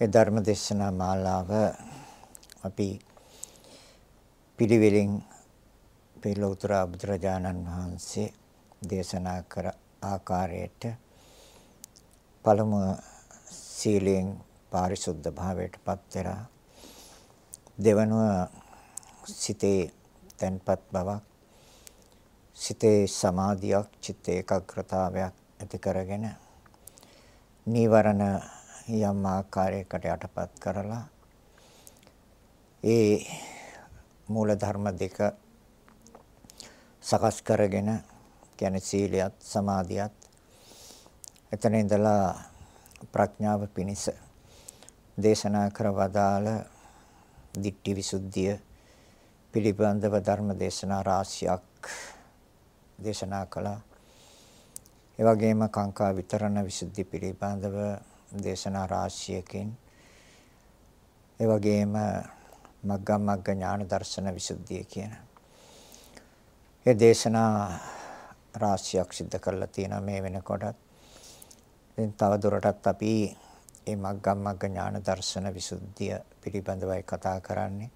ඒ ධර්ම දේශනා මාලාව අපි පිළිවෙලින් පිළෝතර බුදුරජාණන් වහන්සේ දේශනා කර ආකාරයට පළමුව සීලෙන් පාරිශුද්ධ භාවයට පත් වෙලා දෙවනුව සිතේ තැන්පත් බවක් සිතේ සමාධියක් චිත්ත ඒකාග්‍රතාවයක් ඇති කරගෙන නීවරණ යම් ආකාරයකට යටපත් කරලා ඒ මූල ධර්ම දෙක සකස් කරගෙන කියන්නේ සීලයත් සමාධියත් එතන ඉඳලා ප්‍රඥාව පිණිස දේශනා කර වදාළ දික්ටි විසුද්ධිය පිළිබඳව ධර්ම දේශනා රාශියක් දේශනා කළා. ඒ වගේම කාංකා විතරණ විසුද්ධි පිළිබඳව දේශනා රාශියකින් ඒ වගේම මග්ගම් මග්ග ඥාන දර්ශන විසුද්ධිය කියන ඒ දේශනා රාශියක් සිද්ධ කරලා තියෙනවා මේ වෙනකොටත්. ඉතින් තව දුරටත් අපි මේ මග්ගම් මග්ග ඥාන දර්ශන විසුද්ධිය පිළිබඳවයි කතා කරන්නේ.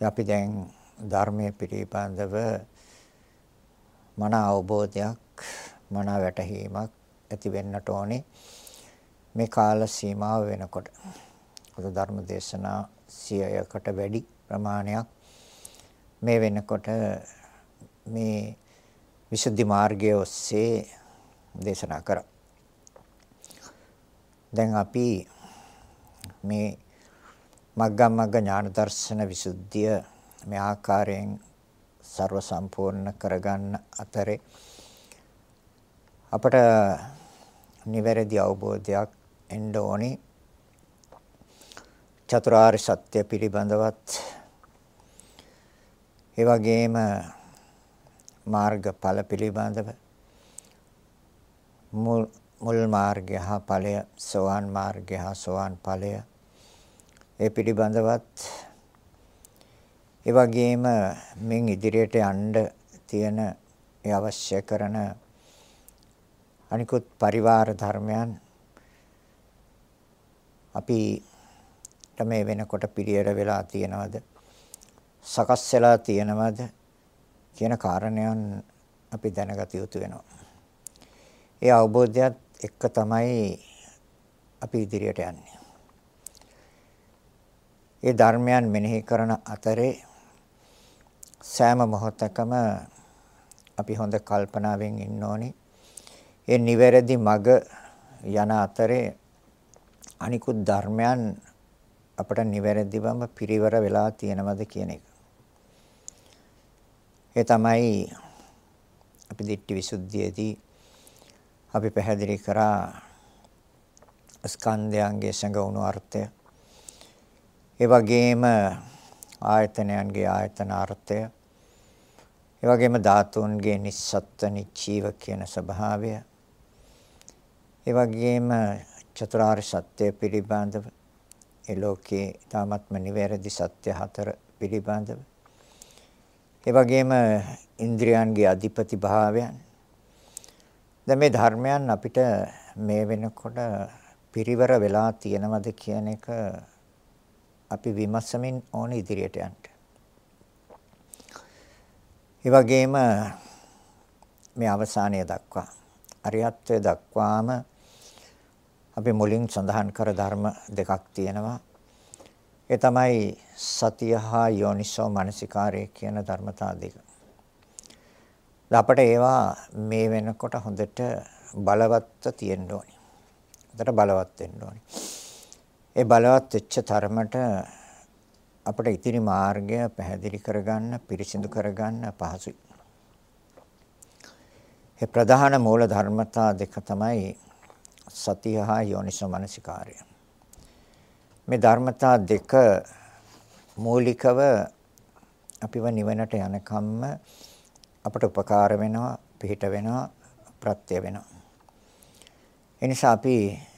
අපි දැන් ධර්මයේ පිළිබඳව මන අවබෝධයක් මන වැටහීමක් ඇති වෙන්නට ඕනේ මේ කාල සීමාව වෙනකොට. පොදු ධර්ම දේශනා 100කට වැඩි ප්‍රමාණයක් මේ වෙනකොට මේ විසුද්ධි මාර්ගයේ ඔස්සේ දේශනා කරා. දැන් අපි මේ මග්ගම් මග්ග ඥාන දර්ශන විසුද්ධිය මේ ආකාරයෙන් ਸਰව සම්පූර්ණ කරගන්න අතරේ අපට නිවැරදි අවබෝධයක් එන්න ඕනේ චතුරාර්ය සත්‍ය පිළිබඳවත්. ඒ වගේම මාර්ගඵල පිළිබඳව. මුල් මුල් මාර්ගය හා ඵලය සෝවාන් මාර්ගය හා සෝවාන් ඵලය. ඒ පිළිබඳවත්. ඒ වගේම මින් ඉදිරියට යන්න තියෙන ඒ අවශ්‍ය කරන අනිකුත් පරිවාර ධර්මයන් අපි මේ වෙනකොට පිළියෙල වෙලා තියෙනවද සකස් වෙලා තියෙනවද කියන කාරණයන් අපි දැනගත යුතු වෙනවා. ඒ අවබෝධයත් එක්ක තමයි අපි ඉදිරියට යන්නේ. ඒ ධර්මයන් මෙනෙහි කරන අතරේ සෑම මොහොතකම අපි හොඳ කල්පනාවෙන් ඉන්න ඕනේ. ඒ නිවැරදි මඟ යන අතරේ අනිකුත් ධර්මයන් අපට නිවැරදිවම පිරිවර වෙලා තියෙනවද කියන එක. ඒ තමයි අපි දිට්ඨි විසුද්ධියේදී අපි පැහැදිලි කරා ස්කන්ධයන්ගේ සංගුණ අර්ථය. ඒ වගේම ආයතනයන්ගේ ආයතන අර්ථය. ඒ වගේම ධාතුන්ගේ නිස්සත්ත්ව නිචීව කියන ස්වභාවය. ඒ වගේම චතුරාර්ය සත්‍ය පිළිබඳව ඒ ලෝකේ තාමත්ම නිවැරදි සත්‍ය හතර පිළිබඳව ඒ වගේම ඉන්ද්‍රියන්ගේ අධිපති භාවයන් දැන් මේ ධර්මයන් අපිට මේ වෙනකොට පිරිවර වෙලා තියෙනවද කියන එක අපි විමසමින් ඕන ඉදිරියට යන්න. ඒ වගේම මේ අවසානය දක්වා අරියත්වය දක්වාම අපි මුලින් සඳහන් කර ධර්ම දෙකක් තියෙනවා. ඒ තමයි සතිය හා යෝනිසෝ මනසිකාරය කියන ධර්මතා දෙක. අපට ඒවා මේ වෙනකොට හොඳට බලවත්ව තියෙන්න ඕනේ. හොඳට බලවත් වෙන්න ඕනේ. ඒ බලවත් වෙච්ච තරමට අපට ඉතිරි මාර්ගය පැහැදිලි කරගන්න, පිරිසිදු කරගන්න පහසුයි. ඒ ප්‍රධාන මූල ධර්මතා දෙක තමයි සතිය හා යෝනිසෝ මනසිකාරය. මේ ධර්මතා දෙක මූලිකව අපිව නිවනට යනකම්ම අපට උපකාර වෙනවා, පිහිට වෙනවා, ප්‍රත්‍ය වෙනවා. එනිසා අපි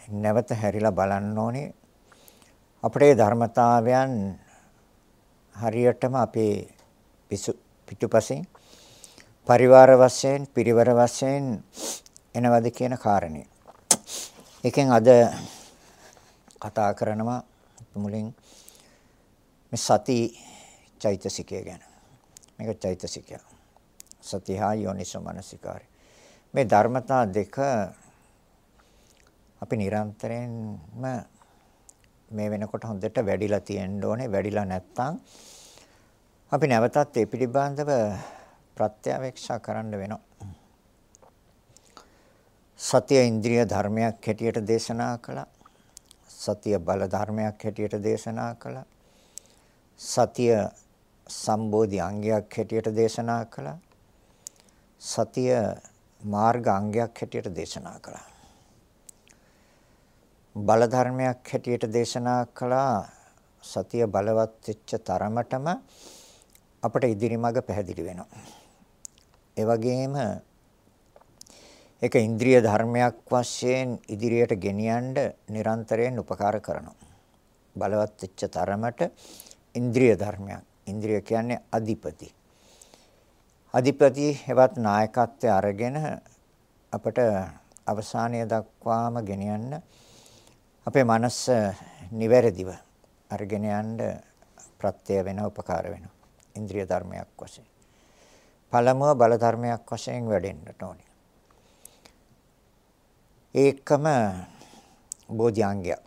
නැවත හැරිලා බලන්න ඕනේ අපේ ධර්මතාවයන් හරියටම අපේ පිටුපසින් පරිවාර වශයෙන්, පිරිවර වශයෙන් එනවද කියන කාරණේ. එකෙන් අද කතා කරනවා මුලින් මේ සති චෛතසිකය ගැන. මේක චෛතසිකය. සතිහා යෝනිසෝ මනසිකාරය. මේ ධර්මතා දෙක අපි නිරන්තරයෙන්ම මේ වෙනකොට හොඳට වැඩිලා තියෙන්න ඕනේ. වැඩිලා නැත්නම් අපි නැවතත් ඒ පිළිබඳව ප්‍රත්‍යවේක්ෂා කරන්න වෙනවා. සතිය ඉන්ද්‍රිය ධර්මයක් හැටියට දේශනා කළා. සතිය බල ධර්මයක් හැටියට දේශනා කළා. සතිය සම්බෝධි අංගයක් හැටියට දේශනා කළා. සතිය මාර්ග අංගයක් හැටියට දේශනා කළා. බල ධර්මයක් හැටියට දේශනා කළා. සතිය බලවත් වෙච්ච තරමටම අපට ඉදිරි මඟ පැහැදිලි වෙනවා. ඒ වගේම ඒක ඉන්ද්‍රිය ධර්මයක් වශයෙන් ඉදිරියට ගෙනියන්න නිරන්තරයෙන් උපකාර කරනවා. බලවත් වෙච්ච තරමට ඉන්ද්‍රිය ධර්මයක්. ඉන්ද්‍රිය කියන්නේ අධිපති. අධිපති එවත් නායකත්වය අරගෙන අපට අවසානය දක්වාම ගෙනියන්න අපේ මනස නිවැරදිව අරගෙන යන්න ප්‍රත්‍ය වෙන උපකාර වෙනවා. ඉන්ද්‍රිය ධර්මයක් වශයෙන්. පළමුව බල ධර්මයක් වශයෙන් වැඩෙන්නට ඕනේ. ඒකම බෝධ්‍යාංගයක්.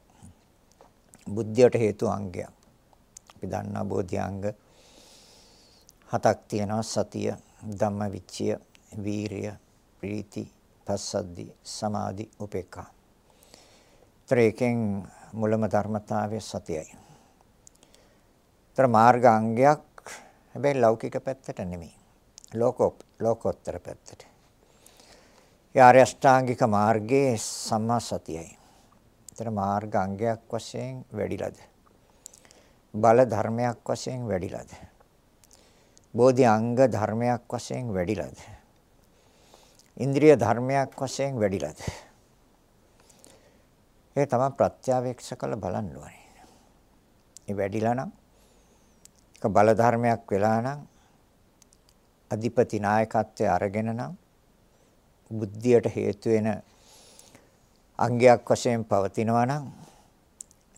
බුද්ධියට හේතු අංගයක්. අපි දන්නා බෝධ්‍යාංග හතක් තියෙනවා සතිය, ධම්මවිචය, වීරිය, ප්‍රීති, පස්සද්ධි, සමාධි, උපේක්ඛා. ත්‍රිකෙන් මුලම ධර්මතාවය සතියයි. තර මාර්ග අංගයක් හැබැයි ලෞකික පැත්තට නෙමෙයි. ලෝකෝප ලෝකෝත්තර පැත්තට. ඒ ආර්ය අෂ්ටාංගික මාර්ගයේ සම්මා සතියයි. ඒතර මාර්ග අංගයක් වශයෙන් වැඩිලාද? බල ධර්මයක් වශයෙන් වැඩිලාද? බෝධි අංග ධර්මයක් වශයෙන් වැඩිලාද? ඉන්ද්‍රිය ධර්මයක් වශයෙන් වැඩිලාද? ඒ තමයි ප්‍රත්‍යවේක්ෂ කළ බලන්න ඕනේ. ඒ වැඩිලා නම් ඒක බල ධර්මයක් වෙලා නම් අධිපති නායකත්වයේ අරගෙන නම් බුද්ධියට හේතු වෙන අංගයක් වශයෙන් පවතිනවා නම්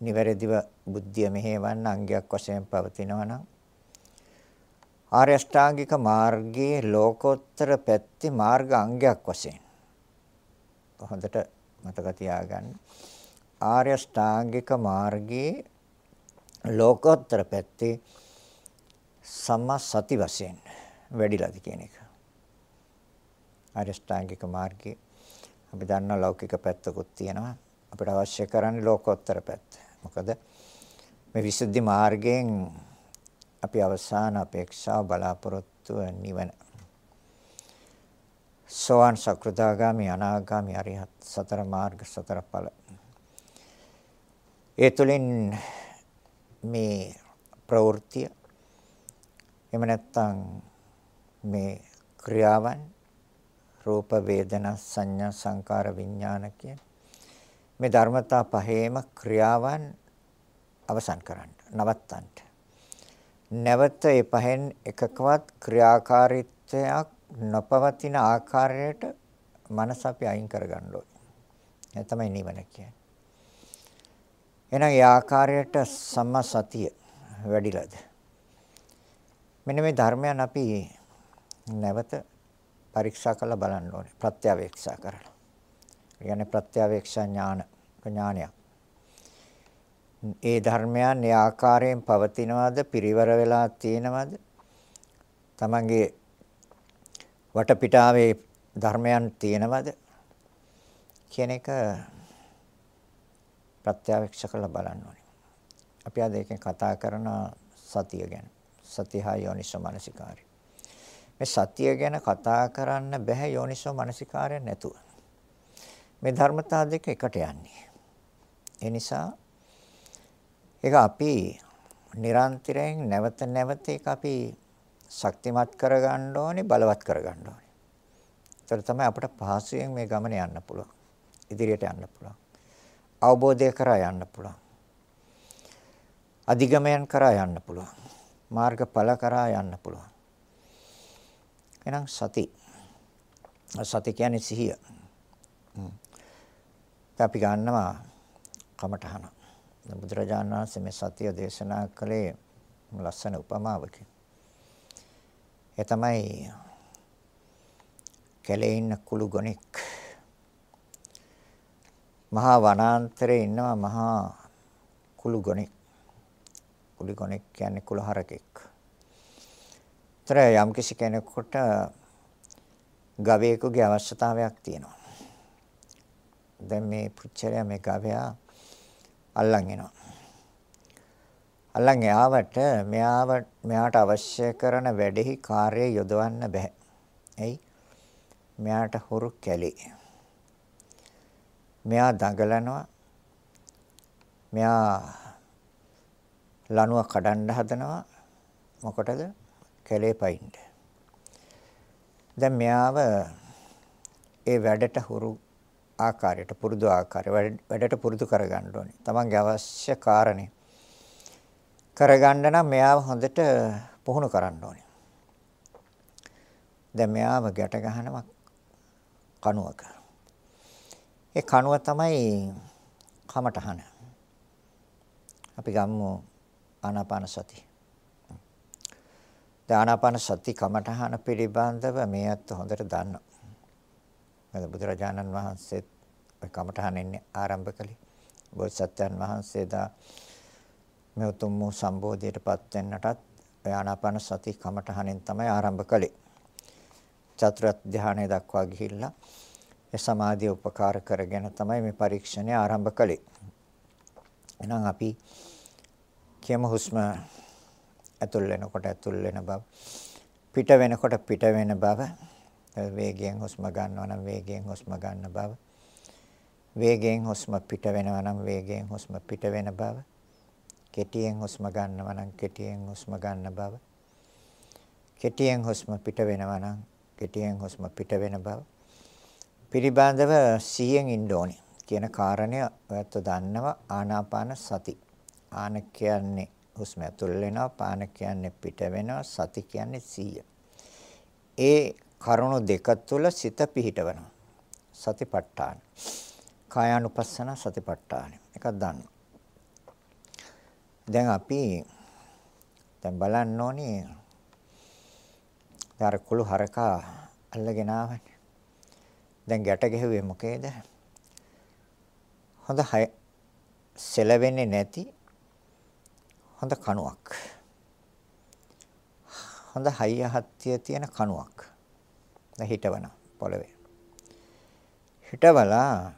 නිවැරදිව බුද්ධිය මෙහෙවන්න අංගයක් වශයෙන් පවතිනවා නම් ආර්ය අෂ්ටාංගික මාර්ගයේ ලෝකෝත්තර පැත්තේ මාර්ග අංගයක් වශයෙන් හොඳට මතක තියාගන්න. ආර්ය අෂ්ටාංගික මාර්ගයේ ලෝකෝත්තර පැත්තේ සම්මා සති වශයෙන් වැඩිලාද කියන එක. අරිෂ්ඨාංගික මාර්ගයේ අපි දන්නා ලෞකික පැත්තකුත් තියෙනවා. අපිට අවශ්‍ය කරන්නේ ලෝකෝත්තර පැත්ත. මොකද මේ විසුද්ධි මාර්ගයෙන් අපි අවසාන අපේක්ෂාව බලාපොරොත්තු නිවන. සෝවාන් සකෘදාගාමි අනාගාමි අරිහත් සතර මාර්ග සතර ඵල. ඒ තුලින් මේ ප්‍රවෘත්තිය එහෙම නැත්නම් මේ ක්‍රියාවන් රූප වේදනා සංඥා සංකාර විඥාන කියන මේ ධර්මතා පහේම ක්‍රියාවන් අවසන් කරන්න නවත්තන්න. නැවත ඒ පහෙන් එකකවත් ක්‍රියාකාරීත්වයක් නොපවතින ආකාරයට මනස අපි අයින් කරගන්න ඕනේ. ඒ තමයි නිවන කියන්නේ. එහෙනම් ඒ ආකාරයට සම්මා සතිය වැඩිලාද? මෙන්න මේ ධර්මයන් අපි නැවත පරීක්ෂා කරලා බලන්න ඕනේ. ප්‍රත්‍යවේක්ෂා කරලා. ඒ කියන්නේ ප්‍රත්‍යවේක්ෂා ඥාන ඥානයක්. ඒ ධර්මයන් ඒ ආකාරයෙන් පවතිනවද පිරිවර වෙලා තියෙනවද? තමන්ගේ වටපිටාවේ ධර්මයන් තියෙනවද කියන එක ප්‍රත්‍යවේක්ෂ කරලා බලන්න ඕනේ. අපි අද එකෙන් කතා කරන සතිය ගැන. සතිහා යෝනිසෝ මනසිකාරය. මේ සතිය ගැන කතා කරන්න බෑ යෝනිසෝ මනසිකාරය නැතුව. මේ ධර්මතා දෙක එකට යන්නේ. ඒ නිසා ඒක අපි නිරන්තරයෙන් නැවත නැවත ඒක අපි ශක්තිමත් කරගන්න ඕනේ බලවත් කරගන්න ඕනේ. ඒතර තමයි අපිට පහසුවෙන් මේ ගමන යන්න පුළුවන්. ඉදිරියට යන්න පුළුවන්. අවබෝධය කරා යන්න පුළුවන්. අධිගමයන් කරා යන්න පුළුවන්. මාර්ගඵල කරා යන්න පුළුවන්. එහෙනම් සති. සති කියන්නේ සිහිය. අපි ගන්නවා කමඨහන. බුදුරජාණන් වහන්සේ මේ සතිය දේශනා කළේ ලස්සන උපමාවකින්. ඒ තමයි කැලේ ඉන්න කුළු ගොනෙක් මහා වනාන්තරයේ ඉන්නවා මහා කුළු ගොනෙක්. කුළු ගොනෙක් කියන්නේ කුළු හරකෙක්. ତර යම් කිසි කෙනෙකුට ගවයෙකුගේ අවශ්‍යතාවයක් තියෙනවා. දැන් මේ පුච්චරයා මේ ගවයා අල්ලන් එනවා. අල්ලන් ආවට මෙයාව මෙයාට අවශ්‍ය කරන වැඩෙහි කාර්යය යොදවන්න බෑ. එයි මෙයාට හුරු කැලේ. මෙයා දඟලනවා. මෙයා ලණුව කඩන්න හදනවා. මොකටද? කැලේ පයින්ද. දැන් මෙයාව ඒ වැඩට හුරු ආකාරයට පුරුදු ආකාරය වැඩට පුරුදු කරගන්න ඕනේ. තමන්ගේ අවශ්‍ය කාරණේ කරගන්න නම් මෙයාව හොඳට පුහුණු කරන්න ඕනේ. දැන් මෙයාව ගැට ගහනවා කණුවක. ඒ කණුව තමයි කමටහන. අපි ගමු ආනාපාන සති. ආනාපාන සති කමටහන පිළිබඳව මේ අත් හොඳට දන්නවා. මොකද බුදුරජාණන් වහන්සේත් ඔය කමඨහනෙන්නේ ආරම්භ කළේ. බෝසත්යන් වහන්සේදා මේ උතුම් වූ සම්බෝධියටපත් වෙන්නටත් ආනාපාන සති කමඨහනෙන් තමයි ආරම්භ කළේ. චතුරාර්ය ධානය දක්වා ගිහිල්ලා ඒ සමාධිය උපකාර කරගෙන තමයි මේ පරීක්ෂණය ආරම්භ කළේ. එහෙනම් අපි කියමු හුස්ම ඇතුල් වෙනකොට ඇතුල් වෙන බව පිට වෙනකොට පිට වෙන බව වේගයෙන් හුස්ම ගන්නවා නම් වේගයෙන් හුස්ම ගන්න බව. වේගයෙන් හුස්ම පිට වෙනවා නම් වේගයෙන් හුස්ම පිට වෙන බව. කෙටියෙන් හුස්ම ගන්නවා නම් කෙටියෙන් හුස්ම ගන්න බව. කෙටියෙන් හුස්ම පිට වෙනවා නම් කෙටියෙන් හුස්ම පිට වෙන බව. පිළිබඳව 100න් ඉන්න ඕනේ කියන කාරණය ඔයත් දන්නවා ආනාපාන සති. ආන කියන්නේ හුස්ම ඇතුල් වෙනවා පාන කියන්නේ පිට වෙනවා සති කියන්නේ 100. ඒ කරුණු දෙක තුල සිත පිහිටවනවා. සතිපට්ඨාන. කායානුපස්සන සතිපට්ඨාන. එකක් දන්න. දැන් අපි දැන් බලන්න ඕනේ අර කුළු හරකා අල්ලගෙන ආවනේ. දැන් ගැට ගැහුවේ මොකේද? හොඳ හය සෙලවෙන්නේ නැති හොඳ කණුවක්. හොඳ හයිය හත්තිය තියෙන කණුවක්. හිටවන පොළවේ. හිටවලා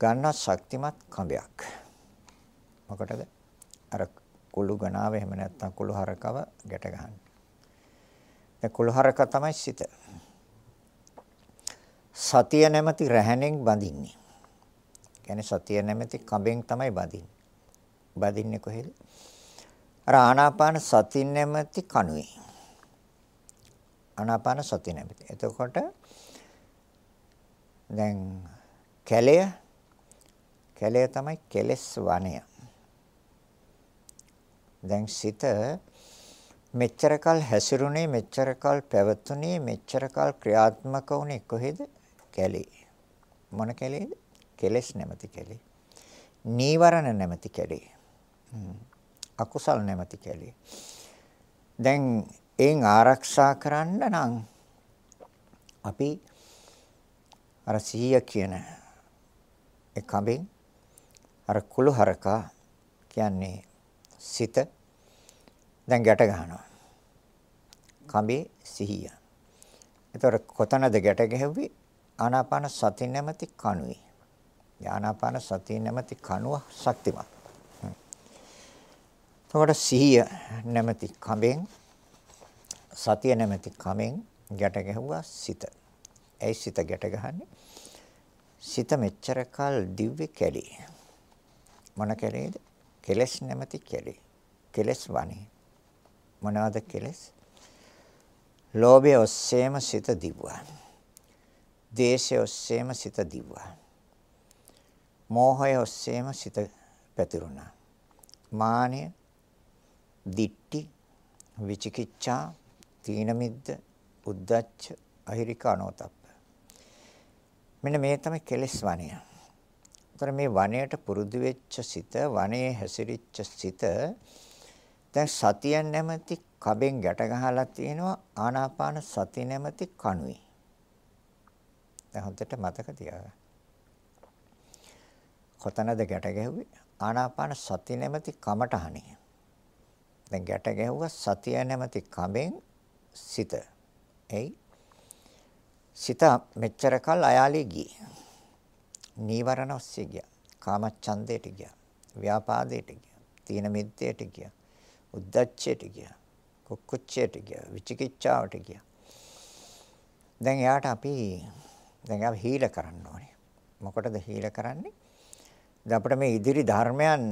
ගන්න ශක්තිමත් කඹයක්. මොකටද? අර කුළු ගණාව එහෙම නැත්නම් කුළු හරකව ගැට ගන්න. දැන් කුළු හරක තමයි සිත. සතිය නැමැති රැහැණෙන් බඳින්නේ. කියන්නේ සතිය නැමැති කඹෙන් තමයි බඳින්නේ. බඳින්නේ කොහෙද? අර ආනාපාන සති නැමැති කණුවේ. ආනාපාන සති නැමෙති. එතකොට දැන් කැලය කැලය තමයි කෙලස් වනය. දැන් සිත මෙච්චරකල් හැසිරුණේ මෙච්චරකල් පැවතුනේ මෙච්චරකල් ක්‍රියාත්මක වුණේ කොහෙද? කැලේ. මොන කැලේද? කෙලස් නැමැති කැලේ. නීවරණ නැමැති කැලේ. අකුසල් නැමැති කැලේ. දැන් එයින් ආරක්ෂා කරන්න නම් අපි අර සිහිය කියන ඒ කඹෙන් අර කුළු හරකා කියන්නේ සිත දැන් ගැට ගන්නවා. කඹේ සිහිය. එතකොට කොතනද ගැට ගැහුවේ? ආනාපාන සති නැමැති කණුවේ. ආනාපාන සති නැමැති කණුව ශක්තිමත්. එතකොට සිහිය නැමැති කඹෙන් සතිය නැමැති කමෙන් ගැට ගැහුවා සිත. ඇයි සිත ගැට ගහන්නේ? සිත මෙච්චර කල් දිව්‍ය කැලේ. මොන කැලේද? කෙලස් නැමැති කැලේ. කෙලස් වනේ. මොනවාද කෙලස්? ලෝභය ඔස්සේම සිත දිව්වා. දේශය ඔස්සේම සිත දිව්වා. මෝහය ඔස්සේම සිත පැතිරුණා. මානය, දිට්ටි, විචිකිච්ඡා, තීන මිද්ද, උද්දච්ච, අහිරික අනෝතප්ප. මෙන්න මේ තමයි කෙලෙස් වණය. ତර මේ වනයේට පුරුදු වෙච්ච සිත, වනයේ හැසිරිච්ච සිත දැන් සතිය නැමැති කබෙන් ගැට ගහලා තියෙනවා ආනාපාන සති නැමැති කණුවේ. දැන් හොඳට මතක තියාගන්න. කොතනද ගැට ගැහුවේ? ආනාපාන සති නැමැති කමටහනේ. දැන් ගැට ගැහුවා සතිය නැමැති කබෙන් සිත. එයි සිත මෙච්චර කල් අයාලේ ගියේ. නීවරණ ඔස්සේ ගියා. කාමච්ඡන්දයට ගියා. ව්‍යාපාදයට ගියා. තීන මිද්දයට ගියා. උද්දච්චයට ගියා. කුක්කුච්චයට ගියා. විචිකිච්ඡාවට ගියා. දැන් එයාට අපි දැන් අපි හීල කරන්න ඕනේ. මොකටද හීල කරන්නේ? දැන් අපිට මේ ඉදිරි ධර්මයන්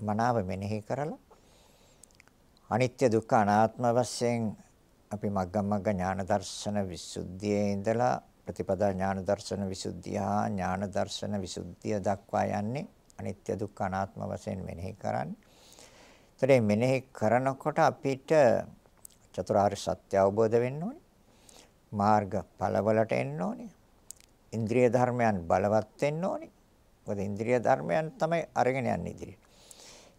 මනාව මෙනෙහි කරලා අනිත්‍ය දුක්ඛ අනාත්ම වශයෙන් අපි මග්ගම් මග්ග ඥාන දර්ශන විසුද්ධියේ ඉඳලා ප්‍රතිපදා ඥාන දර්ශන විසුද්ධිය හා ඥාන දර්ශන විසුද්ධිය දක්වා යන්නේ අනිත්‍ය දුක්ඛ අනාත්ම වශයෙන් මෙනෙහි කරන්නේ. ඒතරේ මෙනෙහි කරනකොට අපිට චතුරාර්ය සත්‍ය අවබෝධ වෙන්න ඕනේ. මාර්ග ඵලවලට එන්න ඕනේ. ඉන්ද්‍රිය ධර්මයන් බලවත් වෙන්න ඕනේ. මොකද ඉන්ද්‍රිය ධර්මයන් තමයි අරගෙන යන්නේ ඉදිරියට.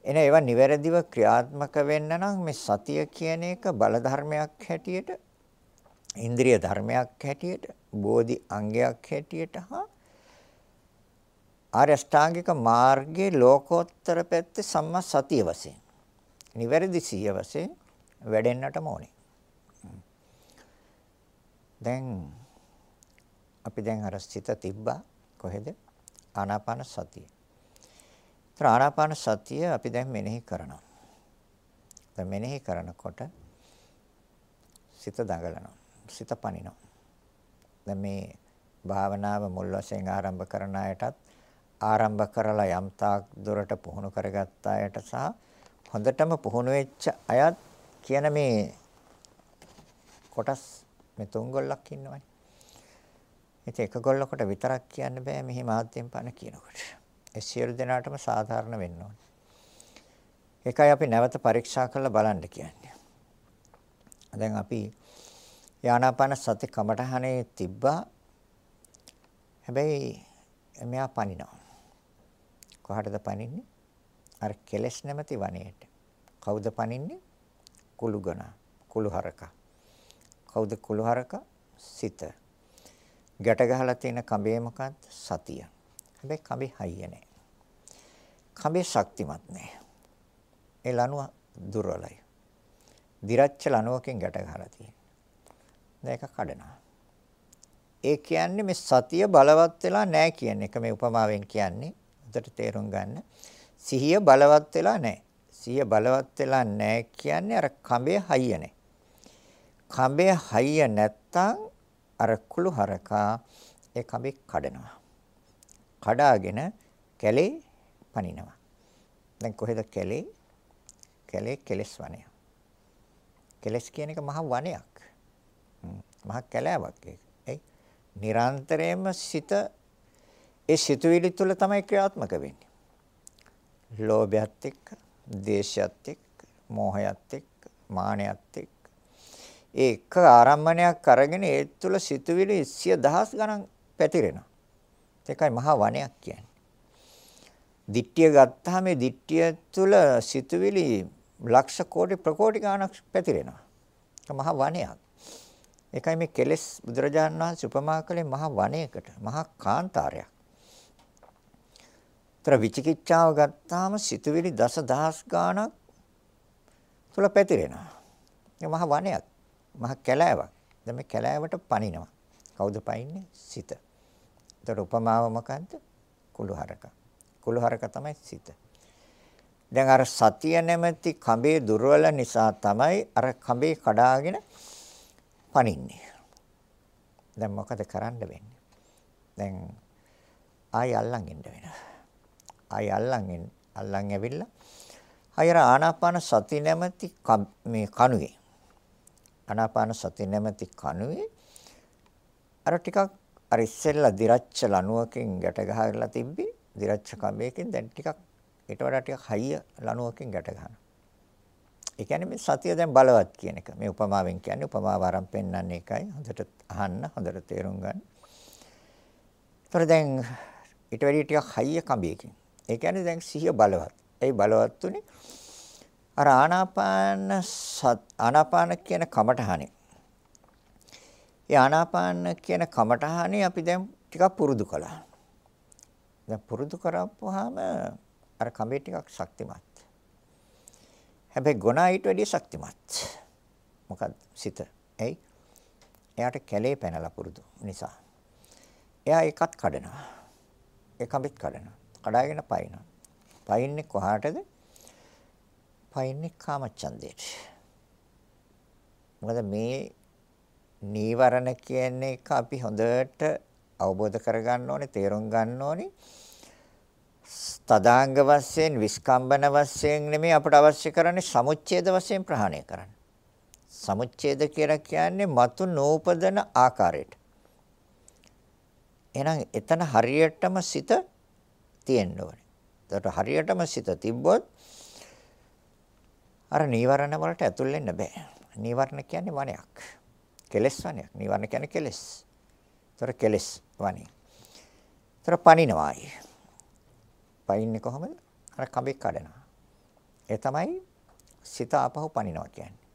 එන ඒවා නිවැරදිව ක්‍රියාත්මක වෙන්න නම් මේ සතිය කියන එක බල ධර්මයක් හැටියට ඉන්ද්‍රිය ධර්මයක් හැටියට බෝධි අංගයක් හැටියට හා ආර්ය අෂ්ටාංගික මාර්ගයේ ලෝකෝත්තර පැත්තේ සම්මා සතිය වශයෙන් නිවැරදි සිය වශයෙන් වැඩෙන්නටම ඕනේ. දැන් අපි දැන් අර සිත තිබ්බා කොහෙද? ආනාපාන සතිය. ඒතර ආනාපාන සතිය අපි දැන් මෙනෙහි කරනවා. දැන් මෙනෙහි කරනකොට සිත දඟලනවා. සිත පනිනවා. දැන් මේ භාවනාව මුල් වශයෙන් ආරම්භ කරන අයටත් ආරම්භ කරලා යම් තාක් දුරට පුහුණු කරගත්ත අයට සහ හොඳටම පුහුණු වෙච්ච අයත් කියන මේ කොටස් මේ තුන් ගොල්ලක් ඉන්නවනේ. ඉතින් එක ගොල්ලකට විතරක් කියන්න බෑ මෙහි මාධ්‍යයෙන් පණ කියනකොට. ඒ සියලු දෙනාටම සාධාරණ වෙන්න ඕනේ. ඒකයි අපි නැවත පරීක්ෂා කරලා බලන්න කියන්නේ. දැන් අපි යානාපාන සති කමඨහනේ තිබ්බා. හැබැයි මෙයා පනිනවා. කොහටද පනින්නේ? අර කෙලස් නැමැති වනයේට. කවුද පනින්නේ? කුළුගණ, කුළුහරක. කවුද කුළුහරක? සිත. ගැට ගහලා තියෙන කඹේ මොකක්ද? සතිය. හැබැයි කඹේ හයිය නැහැ. කඹේ ශක්තිමත් නැහැ. ඒ ලණුව දුර්වලයි. දිරච්ච ලණුවකින් ගැට ගහලා තියෙනවා. දැන් ඒක කඩනවා. ඒ කියන්නේ මේ සතිය බලවත් වෙලා නැහැ කියන එක මේ උපමාවෙන් කියන්නේ. උදට තේරුම් ගන්න. සිහිය බලවත් වෙලා නැහැ. සිහිය බලවත් වෙලා නැහැ කියන්නේ අර කඹේ හයිය නැහැ. කඹේ හයිය නැත්තම් අර කුළු හරකා ඒ කඹේ කඩනවා. කඩාගෙන කැලේ පනිනවා. දැන් කොහෙද කැලේ? කැලේ කෙලස් වනය. කෙලස් කියන එක මහ වනයක්. මහ කැලෑවක් ඒක. ඒ නිරන්තරයෙන්ම සිත ඒ සිතුවිලි තුළ තමයි ක්‍රියාත්මක වෙන්නේ. ලෝභයත් එක්ක, දේශයත් එක්ක, මෝහයත් එක්ක, මානයත් එක්ක. ඒ එක ආරම්මණයක් අරගෙන ඒ තුළ සිතුවිලි 100 ගණන් පැතිරෙනවා. ඒකයි මහා වනයක් කියන්නේ. දිට්ඨිය ගත්තාම මේ දිට්ඨිය තුළ සිතුවිලි ලක්ෂ කෝටි ප්‍රකෝටි ගණක් පැතිරෙනවා. ඒක මහා වනයක්. ඒකයි මේ කෙලෙස් බුදුරජාණන් වහන්සේ උපමා කළේ මහා වනයකට, මහා කාන්තාරයක්. ତර විචිකිච්ඡාව ගත්තාම සිතුවිලි දසදහස් ගණක් තුල පැතිරෙනවා. ඒ මහා වනයක්, මහා කැලෑවක්. දැන් මේ කැලෑවට පනිනවා. කවුද පනින්නේ? සිත. ඒතර උපමාව මොකද්ද? කුළුහරක. කුළුහරක තමයි සිත. දැන් අර සතිය නැමැති කඹේ දුර්වල නිසා තමයි අර කඹේ කඩාගෙන පනින්නේ. දැන් මොකද කරන්න වෙන්නේ? දැන් ආයි අල්ලන් ඉන්න වෙනවා. ආයි අල්ලන් අල්ලන් ඇවිල්ලා අයර ආනාපාන සති නැමැති මේ කණුවේ ආනාපාන සති නැමැති කණුවේ අර ටිකක් අර ඉස්සෙල්ලා දිරච්ච ලණුවකින් ගැට ගහලා තිබ්බේ දිරච්ච කඹයකින් දැන් ටිකක් ඊට වඩා ටිකක් හයිය ලණුවකින් ගැට ගන්නවා. ඒ කියන්නේ මේ සතිය දැන් බලවත් කියන එක. මේ උපමාවෙන් කියන්නේ උපමාව ආරම්භ පෙන්වන්නේ එකයි. හොඳට අහන්න, හොඳට තේරුම් ගන්න. ඒතර දැන් ඊට වැඩි ටිකක් හයිය කඹයකින්. ඒ කියන්නේ දැන් සිහිය බලවත්. ඒ බලවත් උනේ අර ආනාපාන ආනාපාන කියන කමඨහනේ. ඒ ආනාපාන කියන කමඨහනේ අපි දැන් ටිකක් පුරුදු කළා. දැන් පුරුදු කරපුවාම අර කඹේ ටිකක් ශක්තිමත්. හැබැයි ගුණා ඊට වැඩිය ශක්තිමත්. මොකද සිත. එයි. එයාට කැලේ පැනලා පුරුදු නිසා. එයා එකත් කඩනවා. ඒ කඹෙත් කඩනවා. කඩාගෙන පයින්නවා. පයින්නේ කොහාටද? පයින්නේ කාමචන්දේට. මොකද මේ නීවරණ කියන එක අපි හොඳට අවබෝධ කරගන්න ඕනේ, තේරුම් ගන්න ඕනේ. තදාංග වශයෙන් විස්කම්බන වශයෙන් නෙමෙයි අපට අවශ්‍ය කරන්නේ සමුච්ඡේද වශයෙන් ප්‍රහාණය කරන්න. සමුච්ඡේද කියලා කියන්නේ මතු නූපදන ආකාරයට. එහෙනම් එතන හරියටම සිත තියෙන්න ඕනේ. ඒකට හරියටම සිත තිබ්බොත් අර නීවරණ වලට ඇතුල් වෙන්න බෑ. නීවරණ කියන්නේ වනයක්. කෙලස් වනයක්. නීවරණ කියන්නේ කෙලස්. ඒතර කෙලස් වනේ. ඒතර පණිනවායි. පයින්නේ කොහමද? අර කඹෙක් කඩනවා. ඒ තමයි සිත ආපහු පනිනවා කියන්නේ.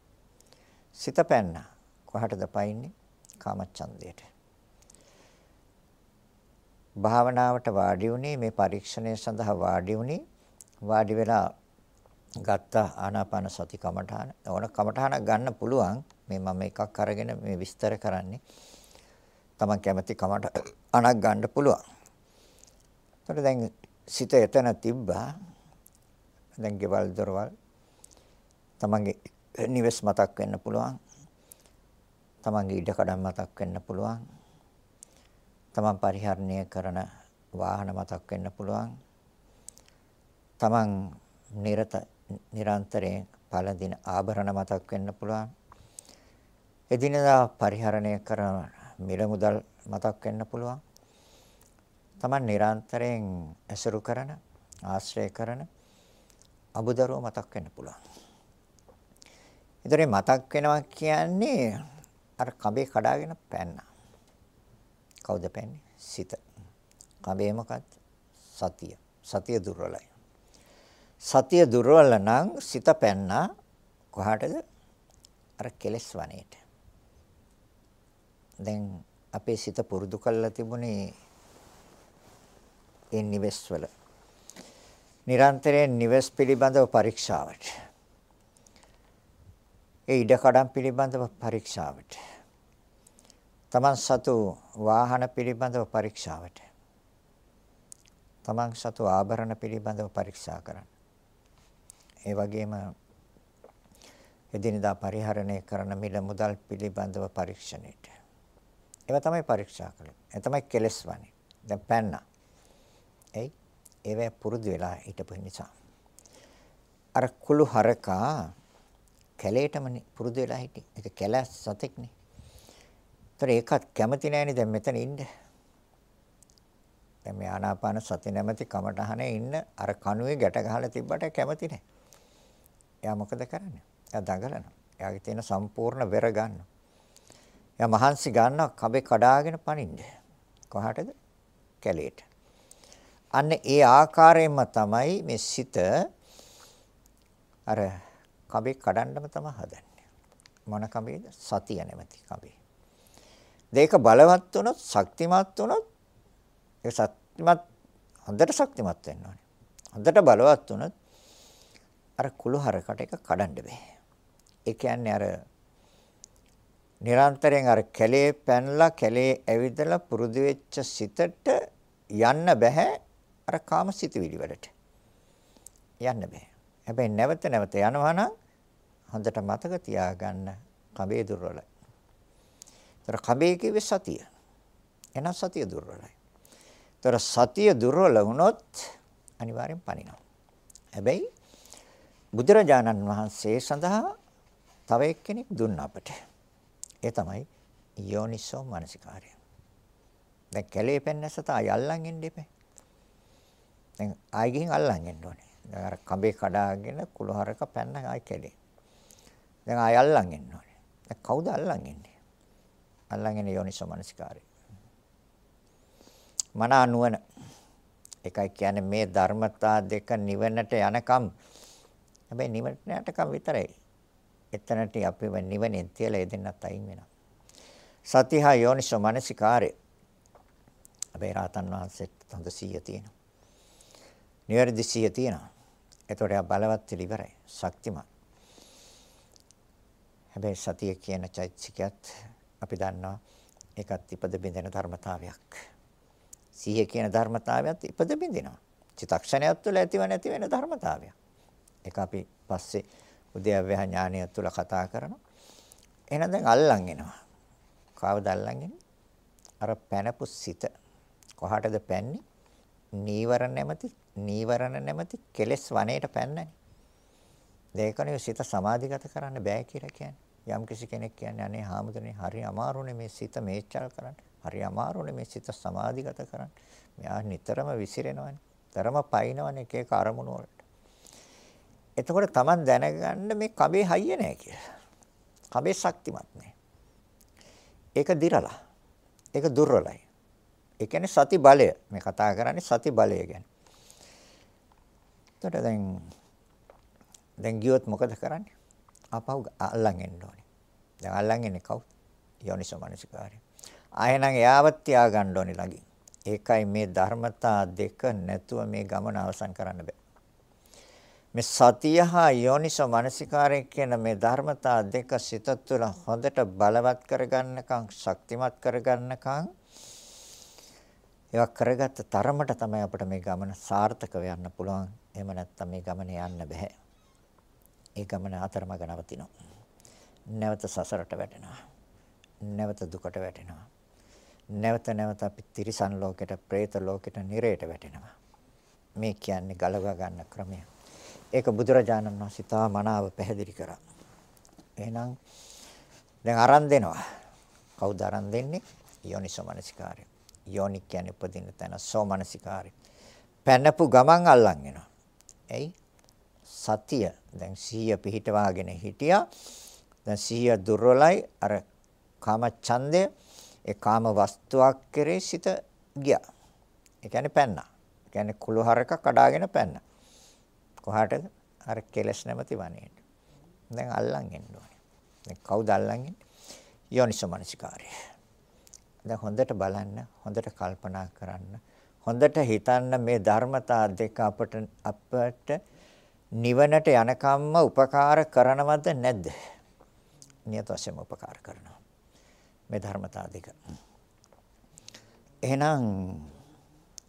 සිත පැන්න කොහටද පයින්නේ? කාමච්ඡන්දයට. භාවනාවට වාඩි වුණේ මේ පරීක්ෂණය සඳහා වාඩි වුණේ වාඩි වෙලා ගත්ත ආනාපාන සති කමඨාන ඕන කමඨානක් ගන්න පුළුවන් මේ මම එකක් අරගෙන මේ විස්තර කරන්නේ තමන් කැමති කමට අනක් ගන්න පුළුවන්. එතකොට දැන් සිත එතන තිබ්බා. දැන් ගෙවල් දොරවල් තමන්ගේ නිවෙස් මතක් වෙන්න පුළුවන්. තමන්ගේ ඉඩකඩම් මතක් වෙන්න පුළුවන්. තමන් පරිහරණය කරන වාහන මතක් වෙන්න පුළුවන්. තමන් නිරත නිරන්තරයෙන් පළඳින ආභරණ මතක් වෙන්න පුළුවන්. එදිනදා පරිහරණය කරන මිල මුදල් මතක් වෙන්න පුළුවන්. Taman නිරන්තරයෙන් ඇසුරු කරන ආශ්‍රය කරන අබුදරුව මතක් වෙන්න පුළුවන්. ඒතරේ මතක් වෙනවා කියන්නේ අර කඹේ කඩාගෙන පැන්නා. කවුද පැන්නේ? සිත. කඹේ මොකක්ද? සතිය. සතිය දුර්වලයි. සතිය දුර්වල නම් සිත පැන්නා කොහාටද? අර කෙලස් වනේට. දැන් අපේ සිත පුරුදු කරලා තිබුණේ ඒ නිවෙස් වල නිරන්තරයෙන් නිවෙස් පිළිබඳව පරීක්ෂාවට ඒ ඉඩකඩම් පිළිබඳව පරීක්ෂාවට තමන් සතු වාහන පිළිබඳව පරීක්ෂාවට තමන් සතු ආභරණ පිළිබඳව පරීක්ෂා කරන්න. ඒ වගේම එදිනදා පරිහරණය කරන මිල මුදල් පිළිබඳව පරීක්ෂණයට. ඒවා තමයි පරීක්ෂා කළේ. ඒ තමයි කෙලස් වනේ. දැන් පැන්නා. එයි ඒවැ පුරුදු වෙලා හිටපු නිසා. අර කුළු හරකා කැලේටම පුරුදු වෙලා හිටියේ. ඒක කැලස් සතෙක්නේ. ඒතර ඒකත් කැමති නෑනේ දැන් මෙතන ඉන්න. දැන් මේ ආනාපාන සති නැමැති කමටහනේ ඉන්න අර කණුවේ ගැට ගහලා තිබ්බට කැමති නෑ. එයා මොකද කරන්නේ? එයා දඟලනවා. එයාගේ තියෙන සම්පූර්ණ වෙර ගන්නවා. එයා මහන්සි ගන්නවා කබේ කඩාගෙන පනින්න. කොහාටද? කැලේට. අන්න ඒ ආකාරයෙන්ම තමයි මේ සිත අර කබේ කඩන්නම තමයි හදන්නේ. මොන කබේද? සතිය නැමැති කබේ. දෙක බලවත් වුණොත්, ශක්තිමත් වුණොත් ඒ ශක්තිමත් හොඳට ශක්තිමත් වෙන්න ඕනේ. හොඳට බලවත් වුණොත් අර කුළු හරකට එක කඩන්න බෑ. ඒ කියන්නේ අර නිරන්තරයෙන් අර කැලේ පැනලා කැලේ ඇවිදලා පුරුදු වෙච්ච සිතට යන්න බෑ අර කාම සිතුවිලි වලට යන්න බෑ. හැබැයි නැවත නැවත යනවා නම් හොඳට මතක තියාගන්න කබේ දුර්වලයි. ඒතර කබේ කිව්වේ සතිය. එහෙනම් සතිය දුර්වලයි. ඒතර සතිය දුර්වල වුණොත් අනිවාර්යෙන් පනිනවා. හැබැයි බුදුරජාණන් වහන්සේ සඳහා තව එක්කෙනෙක් දුන්න අපට. ඒ තමයි යෝනිසෝ මනසිකාරය. දැන් කැලේ පෙන්නස තා යල්ලන් ඉන්න එපේ. දැන් ආයි ගිහින් අල්ලන් එන්න ඕනේ. දැන් අර කඹේ කඩාගෙන කුළහරක පැන්න ආයි කැලේ. දැන් ආයි අල්ලන් එන්න ඕනේ. දැන් කවුද අල්ලන් එන්නේ? අල්ලන් එන්නේ යෝනිසෝ මනසිකාරය. මන නුවණ. ඒකයි කියන්නේ මේ ධර්මතා දෙක නිවනට යනකම් හැබැයි නිවනට යනකම් විතරයි. එතනට අපි නිවනෙන් තියලා එදෙන්නත් අයින් වෙනවා. සතිහා යෝනිසෝ මනසිකාරේ. හැබැයි රාතන් වහන්සේට හොඳ සිහිය තියෙනවා. නිවැරදි සිහිය තියෙනවා. ඒතකොට යා බලවත් ඉවරයි. ශක්තිමත්. හැබැයි සතිය කියන චෛතසිකයත් අපි දන්නවා ඒකත් ඉපද බින්දෙන ධර්මතාවයක්. සිහිය කියන ධර්මතාවයත් ඉපද බින්දිනවා. චිතක්ෂණයක් තුළ ඇතිව නැති වෙන ධර්මතාවයක්. ඒක අපි පස්සේ උද්‍යව්‍ය ඥානය තුළ කතා කරනවා. එහෙනම් දැන් අල්ලන් එනවා. කාවද අල්ලන් එන්නේ? අර පැනපු සිත කොහාටද පැන්නේ? නීවරණ නැමැති නීවරණ නැමැති කෙලෙස් වනයේට පැන්නනේ. දෙකනේ සිත සමාධිගත කරන්න බෑ කියලා කියන්නේ. යම් කිසි කෙනෙක් කියන්නේ අනේ හාමුදුරනේ හරි අමාරුනේ මේ සිත මේචල් කරන්න. හරි අමාරුනේ මේ සිත සමාධිගත කරන්න. මෙයා නිතරම විසිරෙනවනේ. තරම පයින්නවනේ එක එක අරමුණු වලට. එතකොට Taman දැනගන්න මේ කබේ හයිය නැහැ කියලා. කබේ ශක්තිමත් නැහැ. ඒක දිරලා. ඒක දුර්වලයි. ඒ කියන්නේ සති බලය. මේ කතා කරන්නේ සති බලය ගැන. එතකොට දැන් දැන් ගියොත් මොකද කරන්නේ? ආපහු අල්ලන් එන්න ඕනේ. දැන් අල්ලන් එන්නේ කවුද? යෝනිසෝ මනසිකාරය. ආයෙනම් එයාවත් තියාගන්න ඕනේ ළඟින්. ඒකයි මේ ධර්මතා දෙක නැතුව මේ ගමන අවසන් කරන්න බෑ. මේ සතිය හා යෝනිසෝ මනසිකාරය කියන මේ ධර්මතා දෙක සිත තුළ හොඳට බලවත් කරගන්නකම් ශක්තිමත් කරගන්නකම් ඒවා කරගත්ත තරමට තමයි අපිට මේ ගමන සාර්ථක වෙන්න පුළුවන්. එහෙම නැත්නම් මේ ගමන යන්න බෑ. ඒ ගමන අතරමඟ නවතිනවා. නැවත සසරට වැටෙනවා. නැවත දුකට වැටෙනවා. නැවත නැවත අපි තිරිසන් ලෝකෙට, പ്രേත ලෝකෙට, නිරේට වැටෙනවා. මේ කියන්නේ ගලව ගන්න ක්‍රමය. ඒක බුදුරජාණන් වහන්සේ තා මනාව පැහැදිලි කරා. එහෙනම් දැන් අරන් දෙනවා. කවුද අරන් දෙන්නේ? යෝනිසෝමනසිකාරය. යෝනි කියන්නේ උපදින තැන සෝමනසිකාරය. පැනපු ගමන් අල්ලන් එනවා. එයි සතිය දැන් සිහිය පිහිටවාගෙන හිටියා. දැන් සිහිය දුර්වලයි අර කාම ඡන්දය ඒ කාම වස්තුවක් කෙරේ සිත ගියා. ඒ කියන්නේ පැන්නා. ඒ කියන්නේ කුළුහරක කඩාගෙන පැන්නා. කොහාටද? අර කෙලස් නැමැති වනේට. දැන් අල්ලන් එන්න ඕනේ. දැන් කවුද අල්ලන් එන්නේ? යෝනිසමනසිකාරය. දැන් හොඳට බලන්න, හොඳට කල්පනා කරන්න, හොඳට හිතන්න මේ ධර්මතා දෙක අපට අපට නිවනට යනකම්ම උපකාර කරනවද නැද්ද? නියත වශයෙන්ම උපකාර කරනවා. මේ ධර්මතා දෙක. එහෙනම්